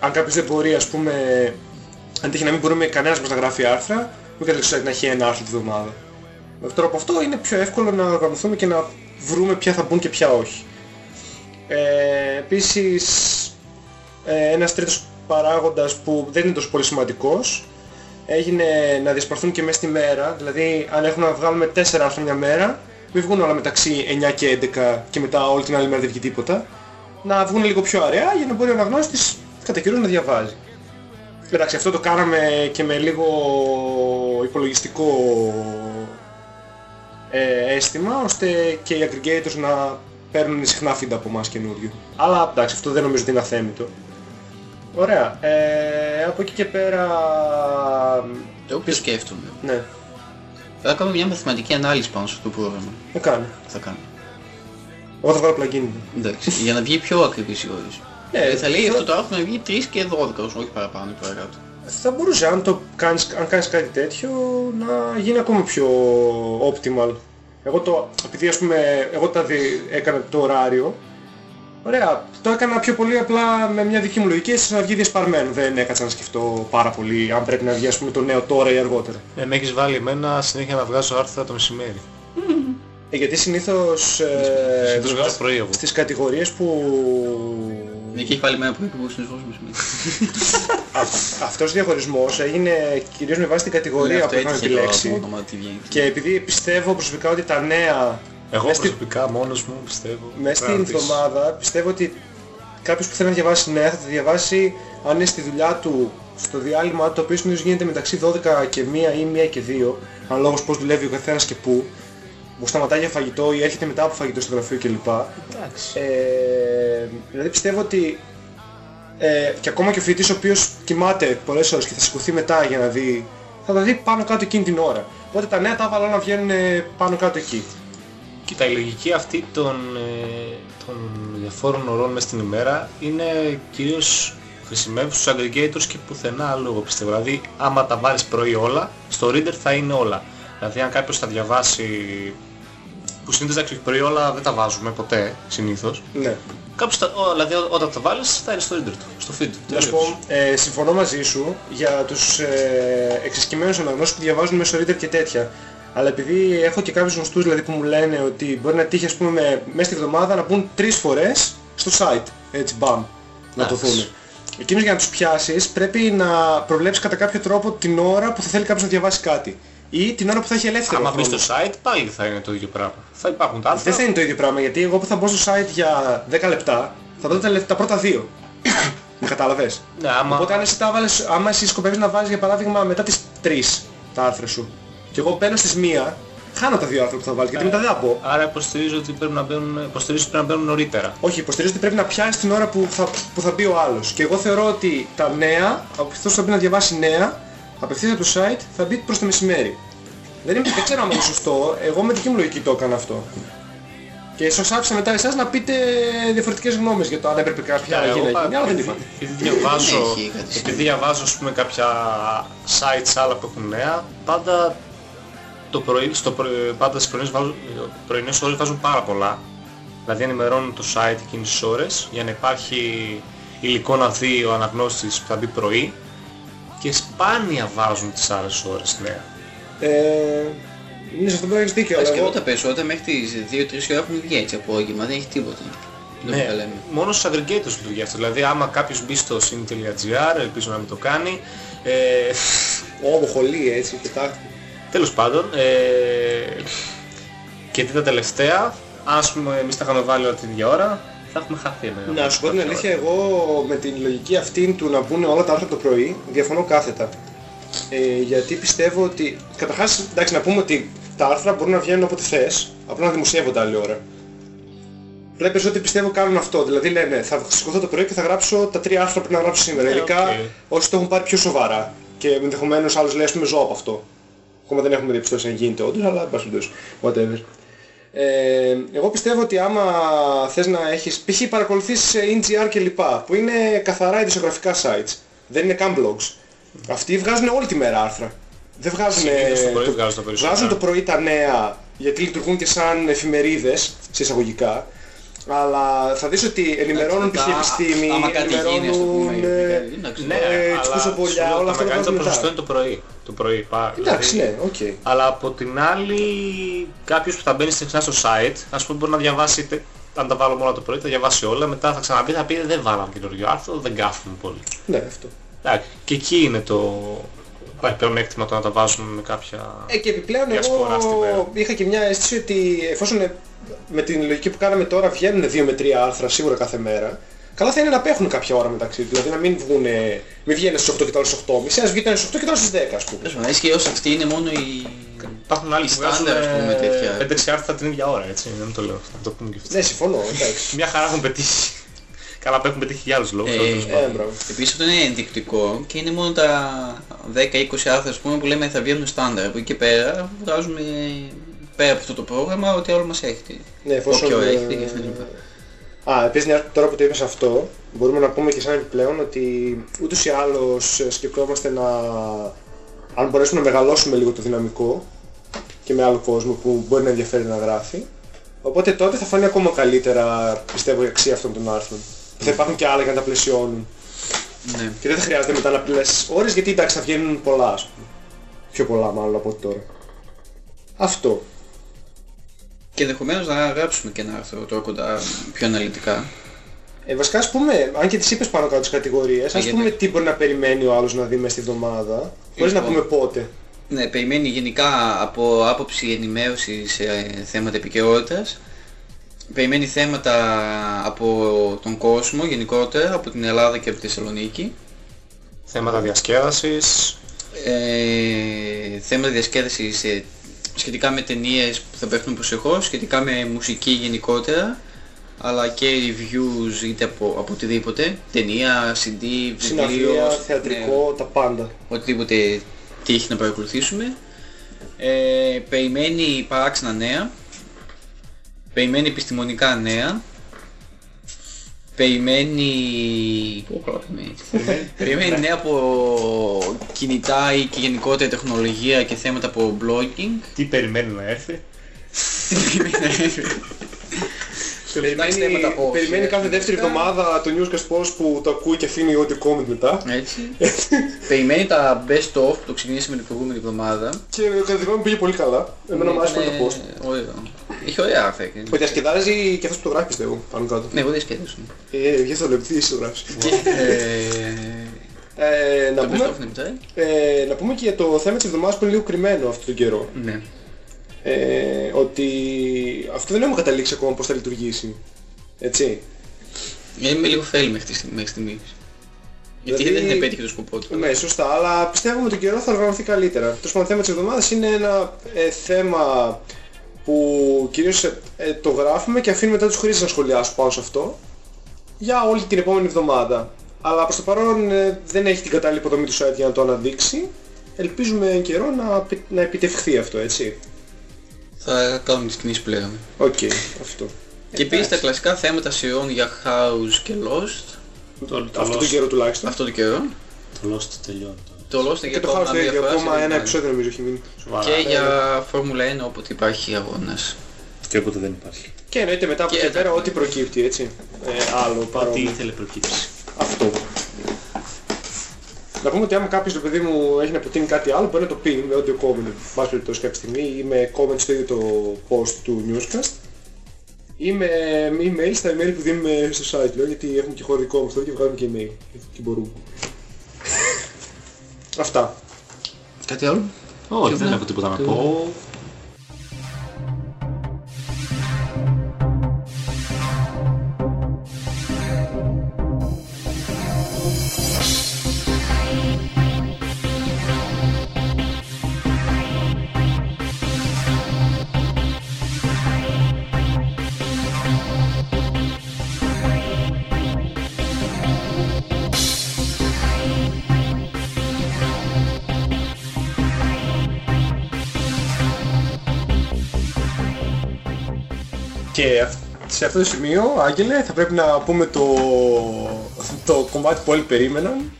C: αν κάποιος δεν μπορεί ας πούμε αν τύχει να μην μπορούμε κανένας μας να γράφει άρθρα μην καταλήξουμε να έχει ένα άρθρο τη εβδομάδα. Με τον τρόπο αυτό είναι πιο εύκολο να οργανωθούμε και να βρούμε ποια θα μπουν και ποια όχι. Ε, επίσης ε, ένας τρίτος παράγοντας που δεν είναι τόσο πολύ σημαντικός έγινε να διασπαρθούν και μέσα στη μέρα, δηλαδή αν έχουμε να βγάλουμε 4 άρθρα μια μέρα, μην βγουν όλα μεταξύ 9 και 11 και μετά όλη την άλλη μέρα δεν βγει τίποτα, να βγουν λίγο πιο αραιά για να μπορεί ο αναγνώστης κατά καιρούς να διαβάζει. Εντάξει, αυτό το κάναμε και με λίγο υπολογιστικό ε, αίσθημα, ώστε και οι aggregators να παίρνουν συχνά feed από εμάς καινούριο. Αλλά εντάξει, αυτό δεν νομίζω ότι είναι αθέμητο. Ωραία. Ε, από εκεί και πέρα...
B: Εγώ ποιο σκέφτομαι.
C: Ναι,
B: Θα κάνουμε μια μαθηματική ανάλυση πάνω σε αυτό το πρόγραμμα.
C: δεν κάνω.
B: Θα κάνω.
C: Εγώ θα βγάλω plugin.
B: Εντάξει, για να βγει πιο ακριβής η ώρες.
C: Ναι,
B: Ε, θα λέει
C: θα-
B: αυτό το άρθρο να βγει 3 και 12, όχι παραπάνω ή παρακάτω.
C: Θα μπορούσε, αν, το κάνεις, αν κάνεις κάτι τέτοιο, να γίνει ακόμα πιο optimal. Εγώ το, επειδή ας πούμε, εγώ τα δι, έκανα το ωράριο, ωραία, το έκανα πιο πολύ απλά με μια δική μου λογική, έτσι να βγει διασπαρμένο. Δεν έκατσα να σκεφτώ πάρα πολύ αν πρέπει να βγει ας πούμε το νέο τώρα ή αργότερα.
A: Ε, με έχεις βάλει εμένα συνέχεια να βγάζω άρθρα το μεσημέρι.
C: Ε, γιατί συνήθως, ε,
A: Συνήθως βγάζω πρωί εγώ.
C: στις κατηγορίες που
B: Ναι, και έχει πάλι μένα που είπε που συνεχώς με
C: Α- αυτός ο διαχωρισμός έγινε κυρίως με βάση την κατηγορία που είχαμε επιλέξει.
B: το όνομα τι βγαίνει.
C: Και επειδή πιστεύω προσωπικά ότι τα νέα
A: Εγώ
C: Μες στη-
A: προσωπικά μόνος μου πιστεύω.
C: μέσα στην
A: Πρέπει να πεις.
C: εβδομάδα πιστεύω ότι κάποιος που θέλει να διαβάσει νέα θα τα διαβάσει αν είναι στη δουλειά του στο διάλειμμα το οποίο συνήθως γίνεται μεταξύ 12 και 1 ή 1 και 2 αναλόγως πώς δουλεύει ο καθένας και πού που σταματάει για φαγητό ή έρχεται μετά από φαγητό στο γραφείο κλπ.
A: Εντάξει.
C: Ε, δηλαδή πιστεύω ότι ε, και ακόμα και ο φοιτητής ο οποίος κοιμάται πολλές ώρες και θα σηκωθεί μετά για να δει, θα τα δει πάνω κάτω εκείνη την ώρα. Οπότε τα νέα τα έβαλα να βγαίνουν ε, πάνω κάτω εκεί.
A: Κοίτα, η λογική αυτή των, ε, των διαφόρων ωρών μέσα στην ημέρα είναι κυρίως χρησιμεύουν στους aggregators και πουθενά αλλού εγώ πιστεύω. Δηλαδή άμα τα βάλεις πρωί όλα, στο reader θα είναι όλα. Δηλαδή αν κάποιος θα διαβάσει, που συνήθως εντάξει πρωί όλα δεν τα βάζουμε ποτέ συνήθως.
C: Ναι.
A: Κάποιος τα, ο, δηλαδή ό- όταν τα βάλεις θα είναι στο reader του, στο feed του.
C: Να σου πω, ε, συμφωνώ μαζί σου για τους ε, εξασκημένους αναγνώσεις που διαβάζουν μέσω reader και τέτοια. Αλλά επειδή έχω και κάποιους γνωστούς δηλαδή, που μου λένε ότι μπορεί να τύχει ας πούμε με, μέσα στη εβδομάδα να μπουν τρεις φορές στο site. Έτσι μπαμ. Να το
A: Εντάξει.
C: δουν. Εκείνους για να τους πιάσεις πρέπει να προβλέψεις κατά κάποιο τρόπο την ώρα που θα θέλει κάποιος να διαβάσει κάτι. Ή την ώρα που θα έχει ελεύθερο
A: Άμα μπεις
C: χρόνο.
A: στο site πάλι θα είναι το ίδιο πράγμα. Θα υπάρχουν τα άρθρα.
C: Δεν θα είναι το ίδιο πράγμα γιατί εγώ που θα μπω στο site για 10 λεπτά θα δω τα, λε- τα πρώτα δύο. Με κατάλαβες;
A: Ναι, άμα...
C: Οπότε αν εσύ, τα βάλες, άμα εσύ σκοπεύεις να βάλεις για παράδειγμα μετά τις 3 τα άρθρα σου και εγώ μπαίνω στις 1, χάνω τα δύο άρθρα που θα βάλεις γιατί μετά δεν θα πω.
A: Άρα υποστηρίζω ότι πρέπει να μπαίνουν, υποστηρίζω ότι πρέπει να μπαίνουν νωρίτερα.
C: Όχι, υποστηρίζω ότι πρέπει να πιάσεις την ώρα που θα, που θα μπει ο άλλος. Και εγώ θεωρώ ότι τα νέα, από αυτός που θα μπει να διαβάσει νέα, απευθείας από το site θα μπει προς το μεσημέρι. Δεν, είμαι, δεν ξέρω αν είναι σωστό, εγώ με δική μου λογική το έκανα αυτό. Και ίσως άφησα μετά εσάς να πείτε διαφορετικές γνώμες για το αν έπρεπε κάποια
A: εγώ
C: γίνει να
A: πα-
C: γίνει, αλλά δεν
A: επειδή-
C: είπα.
A: Επειδή διαβάζω,
B: Δεν έχει κάτι
A: επειδή διαβάζω ας πούμε κάποια sites άλλα που έχουν νέα, πάντα το πρωί, στο πρωί, πάντα στις πρωινές, βάζουν, πρωινές ώρες βάζουν πάρα πολλά. Δηλαδή ενημερώνουν το site εκείνες τις ώρες για να υπάρχει υλικό να δει ο αναγνώστης που θα μπει πρωί και σπάνια βάζουν τις άλλες ώρες νέα.
C: Ε, ναι, σε αυτό που έχεις δίκιο, αλλά
B: Εντάξει και
C: εγώ...
B: εδώ τα περισσότερα μέχρι τις 2-3 ώρα έχουν βγει έτσι απόγευμα, δεν έχει τίποτα. Δεν
A: Ναι,
B: το λέμε.
A: μόνο στους aggregators λειτουργεί αυτό. Δηλαδή άμα κάποιος μπει στο sin.gr, ελπίζω να μην το κάνει, ε,
C: Ω, χολή έτσι, κοιτάξτε.
A: τέλος πάντων, ε, και δει τα τελευταία, αν ας πούμε εμείς τα είχαμε βάλει όλα την ίδια ώρα, θα έχουμε χαθεί. ναι,
C: Να σου πω την
A: κάποια
C: αλήθεια,
A: ώρα.
C: εγώ με την λογική αυτή του να μπουν όλα τα άρθρα το πρωί, διαφωνώ κάθετα. Ε, γιατί πιστεύω ότι, καταρχάς, εντάξει, να πούμε ότι τα άρθρα μπορούν να βγαίνουν όποτε θες, απλά να δημοσιεύονται άλλη ώρα. Βλέπεις ότι πιστεύω κάνουν αυτό, δηλαδή λένε θα σηκωθώ το πρωί και θα γράψω τα τρία άρθρα που πρέπει να γράψω σήμερα,
A: Ναι,
C: ειδικά
A: οκ.
C: όσοι το έχουν πάρει πιο σοβαρά και ενδεχομένως άλλος λέει ας πούμε ζω από αυτό. Ακόμα δεν έχουμε διαπιστώσει αν γίνεται όντως, αλλά εν πάση περιπτώσει, whatever. Ε, εγώ πιστεύω ότι άμα θες να έχεις, π.χ. παρακολουθείς ε, NGR και λοιπά, που είναι καθαρά ειδησιογραφικά sites, δεν είναι καν blogs. Αυτοί βγάζουν όλη τη μέρα άρθρα. Δεν βγάζουν,
A: Συνήθως το πρωί βγάζουν τα περισσότερα.
C: βγάζουν το πρωί τα νέα, γιατί λειτουργούν και σαν εφημερίδες, σε εισαγωγικά, αλλά θα δεις ότι ενημερώνουν π.χ.
B: Εντάξει,
C: επιστήμη,
B: άμα κάτι γίνει, ας το πούμε,
C: ενημερώνουν... ε,
B: εντάξει.
A: Ναι,
C: ε,
A: αλλά
C: τους
A: σου
C: κουσοπολιά,
A: λέω,
C: όλα
A: το
C: αυτά τα
A: μεγαλύτερο
C: βάζουν
A: ποσοστό
C: μετά.
A: είναι το πρωί. Το πρωί, πά,
C: Εντάξει,
A: δηλαδή-
C: ναι, οκ.
A: Αλλά από την άλλη, κάποιος που θα μπαίνει συχνά στο site, ας πούμε μπορεί να διαβάσει, τε- αν τα βάλουμε όλα το πρωί, θα διαβάσει όλα, μετά θα ξαναμπεί, θα πει δεν βάλαμε καινούργιο άρθρο, δεν κάθομαι πολύ.
C: Ναι, αυτό.
A: Εντάξει, και εκεί είναι το υπάρχει πλεονέκτημα το να τα βάζουμε με κάποια...
C: Ε, και επιπλέον
A: Διασπορά στη μέρα.
C: εγώ είχα και μια αίσθηση ότι εφόσον ε, με την λογική που κάναμε τώρα βγαίνουν 2 με 3 άρθρα σίγουρα κάθε μέρα, καλά θα είναι να απέχουν κάποια ώρα μεταξύ τους. Δηλαδή να μην βγουν, μην βγαίνει στις 8 και τώρα στις 8.30, ας βγει στις 8 και τώρα στις 10 ας πούμε.
B: Τέλος πάντων, ισχύει ως αυτή είναι μόνο η...
A: Υπάρχουν άλλοι
B: η
A: που βγάζουν
B: στάνταρ, ας πούμε, τέτοια.
A: 5-6 άρθρα την ίδια ώρα, έτσι, δεν το λέω αυτό, να το πούμε και αυτό.
C: Ναι, συμφωνώ, εντάξει.
A: Μια χαρά έχουν πετύχει. Καλά που έχουν πετύχει για άλλους λόγους.
B: Ε,
A: αλλά τέλος πάντων.
C: Ε, μπράβο.
B: Επίσης αυτό είναι ενδεικτικό και είναι μόνο τα 10-20 άρθρα ας πούμε, που λέμε θα βγαίνουν στάνταρ. Από εκεί και πέρα βγάζουμε πέρα από αυτό το πρόγραμμα ότι όλο μας έχετε.
C: Ναι, εφόσον...
B: Όποιο
C: ε,
B: έχετε και λοιπά.
C: Α, επίσης μια- τώρα που το είπες αυτό, μπορούμε να πούμε και σαν επιπλέον ότι ούτως ή άλλως ε, σκεφτόμαστε να... αν μπορέσουμε να μεγαλώσουμε λίγο το δυναμικό και με άλλο κόσμο που μπορεί να ενδιαφέρει να γράφει, οπότε τότε θα φανεί ακόμα καλύτερα, πιστεύω, η αξία αυτών των άρθρων. Θα υπάρχουν και άλλα για να τα πλαισιώνουν.
B: Ναι.
C: Και δεν θα χρειάζεται μετά να πλες ώρες γιατί εντάξει θα βγαίνουν πολλά ας πούμε. Πιο πολλά μάλλον από ό,τι τώρα. Αυτό.
B: Και ενδεχομένως να γράψουμε και ένα άρθρο τώρα κοντά πιο αναλυτικά.
C: Ε, βασικά ας πούμε, αν και τις είπες πάνω κάτω τις κατηγορίες, ας
B: γιατί-
C: πούμε τι μπορεί να περιμένει ο άλλος να δει μέσα στη εβδομάδα, χωρίς να
B: Λοιπόν.
C: πούμε πότε.
B: Ναι, περιμένει γενικά από άποψη ενημέρωσης σε θέματα επικαιρότητας. Περιμένει θέματα από τον κόσμο γενικότερα, από την Ελλάδα και από τη Θεσσαλονίκη.
A: Θέματα διασκέδασης,
B: Ε, θέματα διασκέδασης ε, σχετικά με ταινίες που θα πέφτουν προσεχώς, σχετικά με μουσική γενικότερα, αλλά και reviews είτε από, από οτιδήποτε, ταινία, CD, βιβλίο,
C: Συναυλία,
B: ναι,
C: θεατρικό, τα πάντα.
B: οτιδήποτε τύχει να παρακολουθήσουμε. Ε, περιμένει παράξενα νέα, περιμένει επιστημονικά νέα, περιμένει... Πού καλά περιμένει. περιμένει νέα από κινητά ή και γενικότερα τεχνολογία και θέματα από blogging.
A: τι περιμένει να έρθει;
B: Περιμένει θέματα από
C: περιμένει κάθε δεύτερη
B: φυσικά.
C: εβδομάδα το Newscast Post που το ακούει και αφήνει audio comment μετά.
B: Έτσι. περιμένει τα best of που το ξεκινήσαμε την προηγούμενη εβδομάδα.
C: Και κατά τη γνώμη μου πήγε πολύ καλά. Εμένα μου άρεσε πολύ το post.
B: Ήταν Ωραίο. Είχε ωραία άρθρα. και-
C: Που διασκεδάζει και αυτός που το γράφει πιστεύω πάνω κάτω.
B: Ναι, εγώ διασκέδασα.
C: Ε, γι' αυτό λέω, τι εσύ το γράφεις.
B: Ε,
C: Ε, να,
B: Το best
C: πούμε,
B: of είναι μετά, ε.
C: ε, να πούμε και για το θέμα της εβδομάδας που είναι λίγο κρυμμένο αυτόν τον καιρό.
B: Ναι.
C: Ε, ότι αυτό δεν έχουμε καταλήξει ακόμα πώς θα λειτουργήσει. Έτσι.
B: Είμαι λίγο fail μέχρι τη στιγμή- μέχρι στιγμής. Γιατί
C: Δηλαδή-
B: δεν επέτυχε το σκοπό του.
C: Ναι, σωστά, αλλά πιστεύουμε ότι τον καιρό θα οργανωθεί καλύτερα. Το πάντων, θέμα της εβδομάδας είναι ένα ε, θέμα που κυρίως ε, ε, το γράφουμε και αφήνουμε μετά τους χρήστες να σχολιάσουν πάνω σε αυτό για όλη την επόμενη εβδομάδα. Αλλά προς το παρόν ε, δεν έχει την κατάλληλη υποδομή το site για να το αναδείξει. Ελπίζουμε εν καιρό να, πι- να επιτευχθεί αυτό, έτσι.
B: Θα κάνουμε τις κινήσεις πλέον.
C: Οκ, αυτό.
B: Και επίσης τα κλασικά θέματα σειρών για House και Lost.
A: Το, το,
C: Αυτό τον καιρό τουλάχιστον.
B: Αυτό το καιρό.
A: το Lost τελειώνει.
B: Το Lost είναι
C: Και
B: για
C: το
B: ακόμα
C: House το
B: μία
C: ίδιο,
B: φάση,
C: ακόμα
B: δεν
C: ένα
B: υπάρχει.
C: επεισόδιο νομίζω έχει μείνει.
A: Σοβαρά.
B: Και για Φόρμουλα 1 όποτε υπάρχει αγώνας.
A: Και όποτε δεν υπάρχει.
C: Και εννοείται μετά από
B: Και
C: εκεί
B: τα-
C: πέρα ό,τι προκύπτει, έτσι. Ε, άλλο
A: Ό,τι
C: παρόμοιο.
A: ήθελε προκύψει.
C: Αυτό. Να πούμε ότι άμα κάποιος το παιδί μου έχει να προτείνει κάτι άλλο μπορεί να το πει με audio comment, πάση περιπτώσει κάποια στιγμή ή με comment στο ίδιο το post του newscast ή Είμαι email στα email που δίνουμε στο site, λέω, γιατί έχουμε και χωρικό με αυτό και βγάζουμε και email. Και μπορούμε. Αυτά.
B: Κάτι άλλο;
A: Όχι, δεν έχω τίποτα να πω.
C: Και αυ- σε αυτό το σημείο, Άγγελε, θα πρέπει να πούμε το, το κομμάτι που όλοι περίμεναν.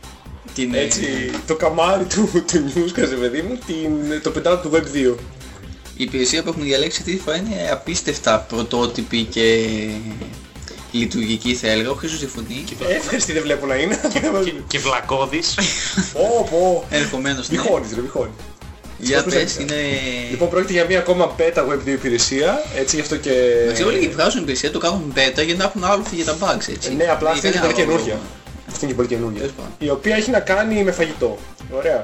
B: Την,
C: Έτσι, το καμάρι του, του newscast, παιδί μου, την, το πεντάλεπτο του Web 2.
B: Η υπηρεσία που έχουμε διαλέξει αυτή τη φορά είναι απίστευτα πρωτότυπη και λειτουργική θα έλεγα. Ο Χρήστος διαφωνεί.
C: Εύχαριστη δεν βλέπω να είναι.
A: Και, και βλακώδης.
C: Πω, πω.
B: Ενδεχομένως ναι.
C: Μη χώνεις ρε, μη χώνεις.
B: Για
C: Πώς
B: πες,
C: θα-
B: είναι...
C: Λοιπόν, πρόκειται για μια ακόμα beta Web 2 υπηρεσία, έτσι γι' αυτό και...
B: Εντάξει, όλοι βγάζουν υπηρεσία, το κάνουν beta για να έχουν άλλο για τα bugs, έτσι.
C: Ναι, απλά αυτή είναι
B: Ήταν
C: πολύ
B: άλλο
C: καινούργια.
B: πρόβλημα.
C: Αυτή είναι και πολύ καινούργια.
B: Τέλος πάντων.
C: Η οποία έχει να κάνει με φαγητό. Ωραία.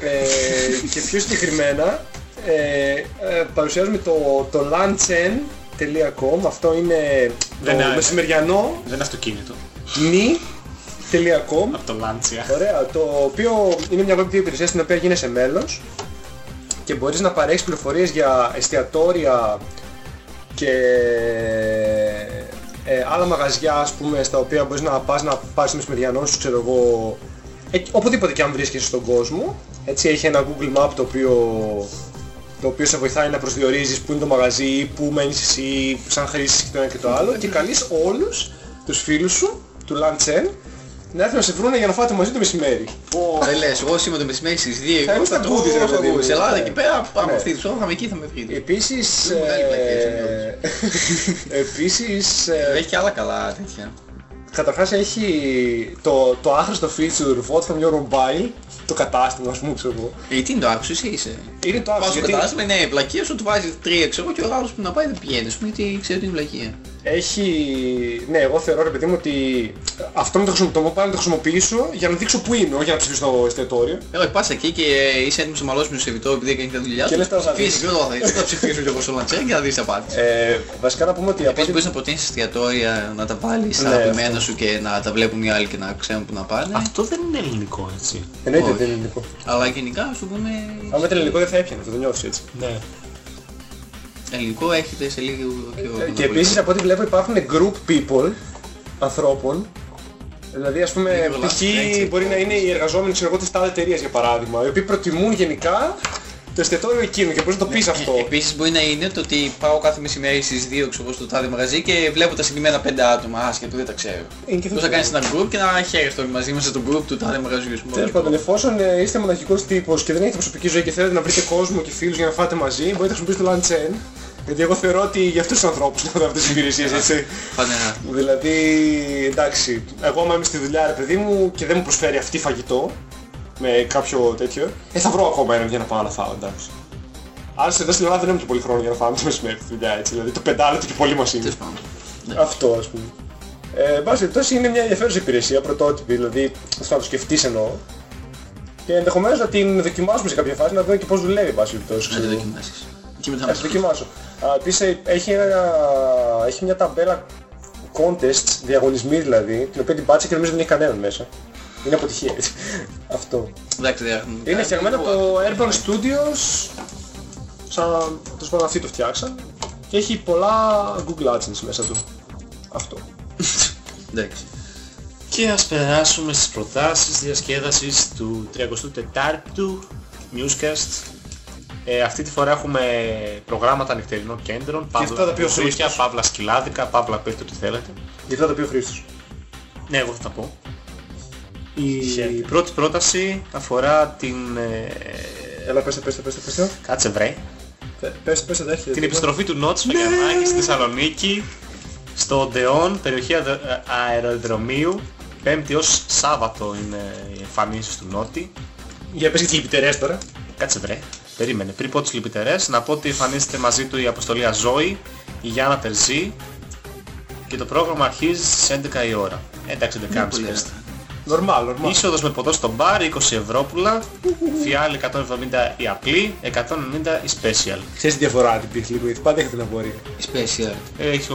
C: Ε, και πιο συγκεκριμένα ε, ε, παρουσιάζουμε το, το lunchen.com Αυτό είναι το
A: Δεν είναι-
C: μεσημεριανό
A: δεν είναι αυτοκίνητο.
C: ni.com
A: Από το Lancia.
C: Ωραία, το οποίο είναι μια web 2 υπηρεσία στην οποία γίνεσαι μέλος και μπορείς να παρέχεις πληροφορίες για εστιατόρια και ε, άλλα μαγαζιά ας πούμε στα οποία μπορείς να πας να πάρεις το μεσημεριανό σου ξέρω εγώ ε, οπουδήποτε και αν βρίσκεσαι στον κόσμο. Έτσι έχει ένα Google Map το οποίο το οποίο σε βοηθάει να προσδιορίζεις πού είναι το μαγαζί, πού μένεις εσύ, σαν χρήσεις και το ένα και το άλλο και καλείς όλους τους φίλους σου του Lunchen να έρθουν να σε βρούνε για να φάτε μαζί το μεσημέρι.
B: Δεν λες, εγώ σήμερα το μεσημέρι στις 2
C: Θα
B: εγώ
C: είμαι
B: θα
C: στα Goodies, ρε παιδί μου.
B: Σε Ελλάδα
C: Ναι.
B: εκεί πέρα πάμε
C: Ναι.
B: αυτή τη ώρα, θα είμαι εκεί, θα με βρείτε.
C: Επίσης...
B: Είναι μεγάλη πλακιά,
C: ε, Επίσης... ε,
B: Έχει και άλλα καλά τέτοια.
C: Καταρχάς έχει το, το άχρηστο feature Vote from your mobile, το κατάστημα ας πούμε ξέρω εγώ.
B: Ε, τι είναι το άκουσες, εσύ είσαι.
C: Είναι το
B: Πας
C: άχρηστο
B: στο
C: γιατί
B: κατάστημα, είναι πλακία σου, του βάζεις τρία ξέρω και ο άλλος που να πάει δεν πηγαίνει, ας πούμε, γιατί ξέρει ότι είναι πλακία.
C: έχει... Ναι, εγώ θεωρώ ρε παιδί μου ότι αυτό με το, χρησιμο... το mobile να το χρησιμοποιήσω για να δείξω που είναι, όχι για να ψηφίσω στο εστιατόριο.
B: Ε, όχι, πας εκεί και είσαι έτοιμος να μαλώσεις με το σερβιτόριο επειδή έκανε τη δουλειά
C: Και
B: σου.
C: λες τώρα θα δεις.
B: Φύγεις, ποιο θα δεις, θα ψηφίσω και εγώ στο λαντσέρ και θα δεις απάντηση.
C: Ε, βασικά να πούμε ότι από
B: Επίσης
C: ό,τι-
B: μπορείς να προτείνεις εστιατόρια να τα βάλεις στα
C: Ναι,
B: αγαπημένα σου και να τα βλέπουν οι άλλοι και να ξέρουν που να πάνε.
A: Αυτό δεν είναι ελληνικό έτσι.
C: Εννοείται
B: όχι.
C: δεν είναι ελληνικό.
B: Αλλά γενικά σου πούμε
C: Αν ήταν ελληνικό δεν θα έπιανε, θα το νιώθεις έτσι.
A: Ναι.
B: ελληνικό έχετε σε λίγο καιρό.
C: Ε, Και επίσης από ό,τι βλέπω υπάρχουν group people ανθρώπων Δηλαδή ας πούμε
B: Λίγο
C: π.χ.
B: έτσι.
C: μπορεί να είναι οι εργαζόμενοι ξέρω εγώ της τάδε εταιρείας για παράδειγμα οι οποίοι προτιμούν γενικά το εστιατόριο εκείνο και μπορείς να το πεις αυτό.
B: Επίσης μπορεί να είναι το ότι πάω κάθε μεσημέρι στις 2 ξέρω, στο τάδε μαγαζί και βλέπω τα συγκεκριμένα 5 άτομα, άσχετο δεν τα ξέρω.
C: Είναι και αυτό
B: Πώς θα
C: το
B: κάνεις ένα group και να χαίρεστε όλοι μαζί μέσα στο group του τάδε μαγαζιού. ας πούμε.
C: Τέλος πάντων, εφόσον ε, είστε μοναχικός τύπος και δεν έχετε προσωπική ζωή και θέλετε να βρείτε κόσμο και φίλους για να φάτε μαζί, μπορείτε να χρησιμοποιήσετε το Lunchen. Γιατί εγώ θεωρώ ότι για αυτούς τους ανθρώπους είναι αυτές τις υπηρεσίες, έτσι.
B: Φανερά.
C: Δηλαδή, εντάξει, εγώ άμα είμαι στη δουλειά ρε παιδί μου και δεν μου προσφέρει αυτή φαγητό με κάποιο τέτοιο, ε, θα βρω ακόμα έναν για να πάω να φάω, εντάξει. Άρα εδώ στην Ελλάδα δεν έχουμε και πολύ χρόνο για να φάμε το μεσημέρι στη δουλειά, έτσι. Δηλαδή το πεντάλεπτο και πολύ μας είναι.
B: Τέλος πάντων. Ναι.
C: Αυτό ας πούμε. Ε, εν πάση περιπτώσει είναι μια ενδιαφέρουσα υπηρεσία, πρωτότυπη, δηλαδή θα το σκεφτείς εννοώ. Και ενδεχομένως να την δοκιμάσουμε σε κάποια φάση να δούμε και πώς δουλεύει, εν πάση περιπτώσει.
B: Να τη
C: ξέρω.
B: δοκιμάσεις. Και μετά
C: Ας
B: μας
C: το δοκιμάσω. Α, Επίσης ε, έχει, ένα, έχει μια ταμπέλα contests, διαγωνισμοί δηλαδή, την οποία την πάτησε και νομίζω δεν έχει κανέναν μέσα. Είναι αποτυχία έτσι. Αυτό.
B: Εντάξει, δεν έχουμε.
C: Είναι φτιαγμένο από το Urban Studios, σαν τέλος πάντων αυτοί το φτιάξαν και έχει πολλά Google AdSense μέσα του. Αυτό.
B: Εντάξει.
A: Και ας περάσουμε στις προτάσεις διασκέδασης του 34ου Newscast. Ε, αυτή τη φορά έχουμε προγράμματα νυχτερινών κέντρων,
C: αυτά τα
A: παύλα
C: πει ο
A: μπουζούκια,
C: Χρήστος.
A: παύλα σκυλάδικα, παύλα πείτε ό,τι θέλετε.
C: Γιατί θα το πει ο Χρήστος.
A: Ναι, εγώ θα τα πω. Η
C: Χαίρετε.
A: πρώτη πρόταση αφορά την... Ε,
C: Έλα πέστε, πέστε, πέστε, πέστε.
A: κάτσε βρέ.
C: Πε- Πέστε, πέστε, δέχεται.
A: Την επιστροφή του Νότς στο Γιαννάκη στη Θεσσαλονίκη, στο Οντεόν, περιοχή αδε- αεροδρομίου. Πέμπτη ως Σάββατο είναι οι εμφανίσεις του Νότι.
C: Για πες και τις λυπητερές τώρα.
A: Κάτσε βρε. Περίμενε. Πριν πω τις λυπητερές, να πω ότι εμφανίζεται μαζί του η Αποστολή Αζόη, η Γιάννα Τερζή, και το πρόγραμμα αρχίζει στις 11 η ώρα. Εντάξει, 11.30
B: πολύ
A: πέστε.
C: Νορμάλ, νορμάλ.
A: Είσοδος με ποτό στο μπαρ, 20 ευρώπουλα, φιάλη 170 η απλή, 190 η special.
C: Ξέρεις τη διαφορά την πεις λίγο, γιατί πάντα έχετε την απορία.
B: Special.
A: Ε, Έχει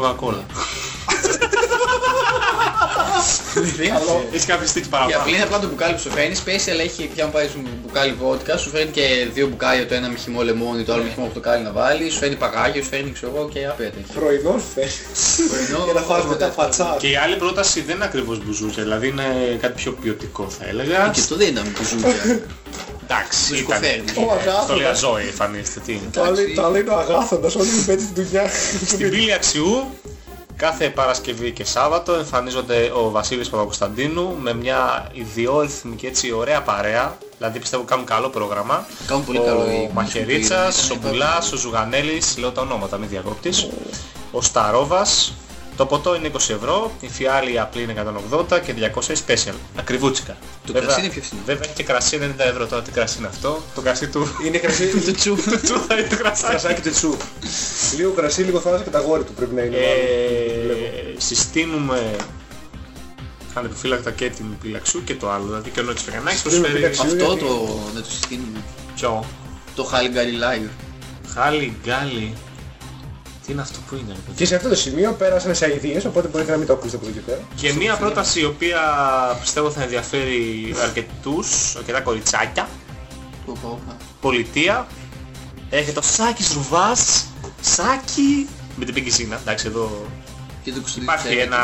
A: Coca-Cola. Έχεις κάποιο στίχη
B: Η
A: παραπάνω.
B: απλή είναι απλά το μπουκάλι που σου φέρνει. Special έχει πια μου πάρεις μπουκάλι βότκα, σου φέρνει και δύο μπουκάλια, το ένα με χυμό λεμόνι, το άλλο με χυμό πορτοκάλι να βάλεις, σου φέρνει παγάγιο, σου φέρνει ξέρω εγώ και άπειρα τέτοια.
C: Πρωινό φέρνει.
B: Πρωινό,
C: Για να φας μετά
B: τέτοια.
C: φατσά.
A: Και η άλλη πρόταση δεν είναι ακριβώς μπουζούκια, δηλαδή είναι κάτι πιο ποιοτικό θα έλεγα.
B: Και αυτό δεν ήταν μπουζούκια.
A: Εντάξει, ήταν.
B: Μπουζουκοφέρνη.
C: Ο αγάθοντας.
A: Το λέει ζωή εμφανίστε, τι είναι.
C: Το άλλο- Το άλλο είναι ο αγάθοντας, όλοι μου πέτει τη δουλειά.
A: Στην πύλη Αξιού κάθε Παρασκευή και Σάββατο εμφανίζονται ο Βασίλης Παπακοσταντίνου με μια ιδιόρυθμη και έτσι ωραία παρέα. Δηλαδή πιστεύω κάνουν καλό πρόγραμμα.
B: Κάνουν πολύ καλό οι
A: Ο Μαχαιρίτσας, ο Μπουλάς, ο Ζουγανέλης, λέω τα ονόματα, μην διακόπτεις. Ο Σταρόβας. Το ποτό είναι 20 ευρώ, η φιάλη απλή είναι 180 και 200 η special. Ακριβούτσικα.
B: Το
A: Βέβαια-
B: κρασί είναι πιο φθηνό.
A: Βέβαια έχει και κρασί 90 ευρώ τώρα. Τι κρασί είναι αυτό; Το κρασί του...
C: Είναι κρασί.
B: Το τσου.
A: του θα είναι το κρασάκι.
C: Κρασάκι του τσου. Λίγο κρασί, λίγο θάλασσα και τα γόρι του πρέπει να είναι. μάλλον.
A: Ε, συστήνουμε ανεπιφύλακτα και την πυλαξού και το άλλο. Δηλαδή και ο Νόκης Φεγανάκης
C: Συστήνουμε
A: προσφέρει
C: πυλαξού.
B: Αυτό
C: γιατί-
B: το δεν το συστήνουμε.
A: ποιο;
B: Το Χάλιγκαρι Live.
A: Χάλι, γκάλι. Τι είναι αυτό που είναι ρε παιδί;
C: Και σε αυτό το σημείο πέρασαν σε αηδίες, οπότε μπορείτε να μην το ακούσετε από εδώ και πέρα.
A: Και μία πρόταση η οποία πιστεύω θα ενδιαφέρει αρκετούς, αρκετά κοριτσάκια.
B: Πω, πω, πω.
A: Πολιτεία. Έχει το Σάκης Ρουβάς. Σάκη. Με την πικισίνα. Εντάξει εδώ
B: Και το Κωνσταντίνο
A: υπάρχει
B: Τσέρετ.
A: ένα,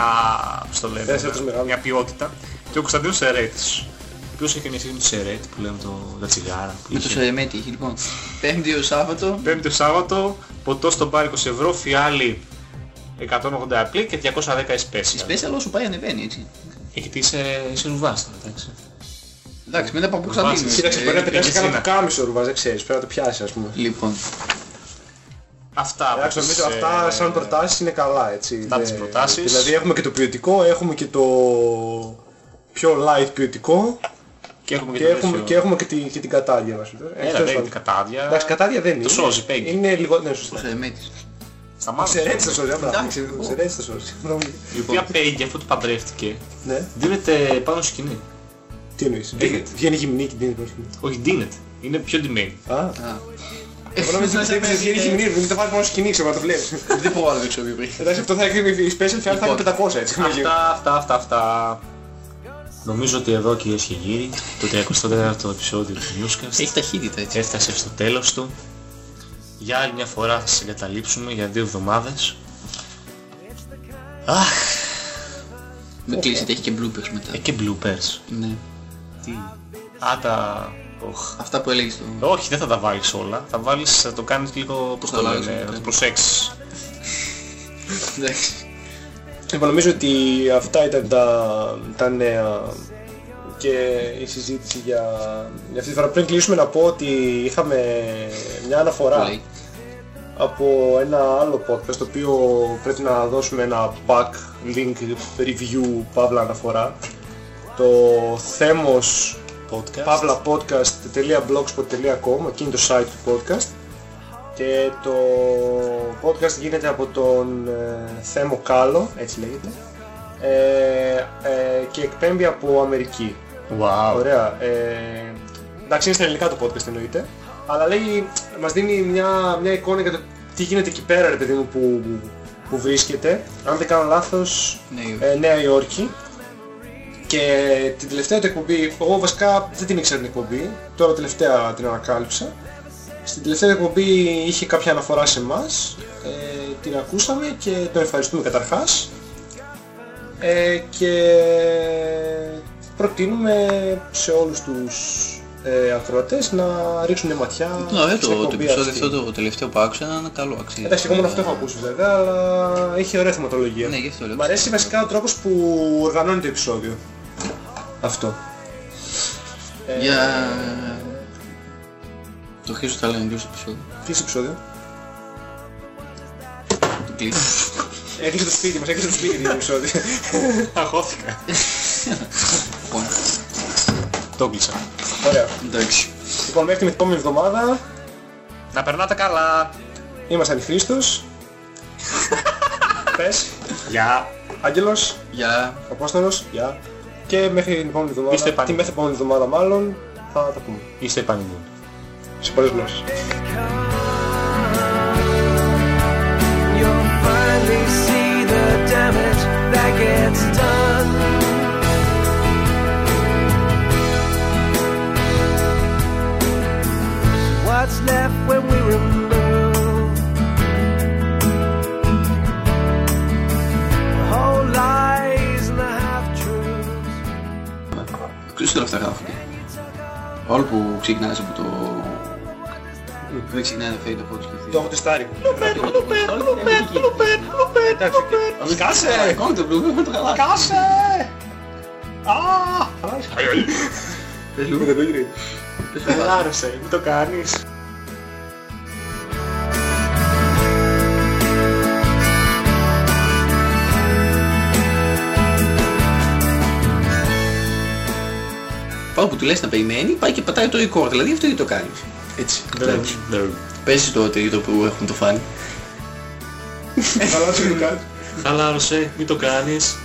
A: πώς το λένε,
C: Ένας αυτός μεγάλος.
A: μια ποιότητα. Και ο Κωνσταντίνος Σερέτης. Ο οποίος έχει μια σχέση με το Σερέτη που λέμε το, τα τσιγάρα. που
B: Με το
A: είχε;
B: Σερεμέτη έχει λοιπόν. Πέμπτη ως Σάββατο.
A: Πέμπτη το Σάββατο, ποτός στο μπάρ 20 ευρώ, φιάλι 180 απλή και 210
B: Η
A: special.
B: Special όσο πάει ανεβαίνει έτσι.
A: Γιατί είσαι, είσαι ρουβάς τώρα, εντάξει.
B: Εντάξει, μετά από Κωνσταντίνο.
C: Κοίταξε,
B: Ε,
C: μπορεί να πετάξει
A: πικισίνα.
C: κανένα κάμισο ρουβάς, δεν ξέρεις, πρέπει να το πιάσεις ας πούμε.
B: Λοιπόν,
A: Αυτά από
C: Εντάξει,
A: τις,
C: νομίζω αυτά
A: ε,
C: σαν προτάσεις είναι καλά, έτσι.
A: Αυτά τις
C: Δεν-
A: προτάσεις.
C: Δηλαδή έχουμε και το ποιοτικό, έχουμε και το πιο light ποιοτικό
A: Και έχουμε και,
C: και
A: το
C: έχουμε,
A: πλαίσιο.
C: και, έχουμε και, την, και την κατάδια μας. Ε,
A: Έλα, δεν είναι κατάδια.
C: Εντάξει, κατάδια δεν είναι.
A: Το σώζει, Πέγγι.
C: Είναι λίγο... Ναι,
B: ο
C: σωστά.
B: Σερεμέτης.
A: Σταμάτα.
C: Ξερέτης το σώζει, απλά.
B: Εντάξει.
C: Ξερέτης το σώζει.
A: Η οποία Πέγγι αφού του παντρεύτηκε,
C: Ναι,
A: δίνεται πάνω στο σκηνή.
C: τι εννοείς.
A: Δίνεται.
C: Βγαίνει γυμνή και δίνει προς
A: Όχι, δίνεται. Είναι πιο ντυμένη.
C: Α,
B: Α.
C: εγώ νόμιζα ότι έπαιζε βγαίνει γυμνή, δεν το βάζει μόνο σκηνή, ξέρω να το βλέπεις.
B: Δεν μπορώ να το ξέρω πριν.
C: Εντάξει, αυτό θα έχει η special φιάλ θα είναι 500 έτσι.
A: Αυτά, αυτά, αυτά, αυτά. Νομίζω ότι εδώ κυρίες και κύριοι, το 34ο επεισόδιο του Newscast
B: Έχει ταχύτητα έτσι.
A: έφτασε στο τέλος του. Για άλλη μια φορά θα σας εγκαταλείψουμε για δύο εβδομάδες. Αχ,
B: Μην κλείσετε, έχει και bloopers μετά.
A: ε, και bloopers.
B: Ναι.
A: Τι. Α, τα... Οχ.
B: Αυτά που έλεγες στο...
A: Όχι, δεν θα τα βάλεις όλα. Θα βάλεις, θα το κάνεις λίγο, πώς
B: Θα
A: το
B: αλλάξω,
A: λένε,
B: ναι.
A: θα το προσέξεις.
B: Εντάξει.
C: Λοιπόν, νομίζω ότι αυτά ήταν τα, τα νέα και η συζήτηση για, για αυτή τη φορά. Πριν κλείσουμε να πω ότι είχαμε μια αναφορά
B: Πολύ.
C: από ένα άλλο podcast το οποίο πρέπει να δώσουμε ένα back link review παύλα αναφορά το θέμος
A: Podcast.
C: παύλα podcast.blogspot.com εκεί είναι το site του podcast και το podcast γίνεται από τον ε, Θέμο Κάλο, έτσι λέγεται ε, ε, και εκπέμπει από Αμερική.
A: Wow.
C: Ωραία. Ε, εντάξει, είναι στα ελληνικά το podcast εννοείται. Αλλά λέει, μας δίνει μια, μια εικόνα για το τι γίνεται εκεί πέρα, ρε παιδί μου, που, που βρίσκεται. Αν δεν κάνω λάθος,
B: Ναι,
C: ε, Νέα Υόρκη. Και την τελευταία του εκπομπή, εγώ βασικά δεν την ήξερα την εκπομπή, τώρα τελευταία την ανακάλυψα. Στην τελευταία εκπομπή είχε κάποια αναφορά σε εμάς, ε, την ακούσαμε και τον ευχαριστούμε καταρχάς. Ε, και προτείνουμε σε όλους τους ε, ακροατές να ρίξουν μια ματιά
B: Ναι, ωραίο
C: στην
B: το, το
C: εκπομπή
B: επεισόδιο
C: αυτή.
B: αυτό το τελευταίο που άκουσα ήταν καλό αξίζει.
C: Εντάξει, εγώ μόνο αυτό έχω ακούσει βέβαια, αλλά έχει ωραία θεματολογία.
B: Ναι, γι' αυτό λέω.
C: Μ' αρέσει βασικά ο τρόπος που οργανώνει το επεισόδιο. Αυτό. Ε,
B: Για... Το Χρήστο θα λένε ποιος επεισόδιο;
C: Κλείσε επεισόδιο.
B: Το κλείσει.
C: Έκλεισε το σπίτι μας, έκλεισε το σπίτι για το επεισόδιο.
A: Αγχώθηκα.
B: Λοιπόν,
A: Το κλείσα.
C: Ωραία.
B: εντάξει.
C: Λοιπόν, μέχρι την επόμενη εβδομάδα
A: Να περνάτε καλά.
C: ήμασταν οι Χρήστος. Πες.
A: Γεια.
C: Άγγελος,
B: Γεια.
C: Απόστολος, γεια. Και μέχρι την επόμενη εβδομάδα,
A: Είστε
C: τη μέχρι επόμενη εβδομάδα μάλλον, θα τα πούμε.
A: Είστε επανειλούν.
C: Σε πολλές γλώσσες.
D: You'll finally see the damage that gets done. What's left when we remove
B: Ξέρεις όλα αυτά γράφονται. Όλο που ξεκινάς από το... που δεν ξεκινάει να φέρει το πρώτο σκεφτείς.
C: Το έχω τεστάρει.
B: Εντάξει.
C: Σκάσε!
B: Ακόμα το blooper με το καλά.
C: Κάσε! Α!
B: Πες λίγο.
C: Δεν το γυρίζεις.
A: Χαλάρωσε, μην το κάνεις.
B: Πάω που του λες να περιμένει, πάει και πατάει το record. Δηλαδή αυτό γιατί το κάνεις. Έτσι. βλέπεις. Πες το τρίτο που έχουν το φάνη.
C: Καλά σου το κάνει.
A: Χαλάρωσε, μην το κάνεις.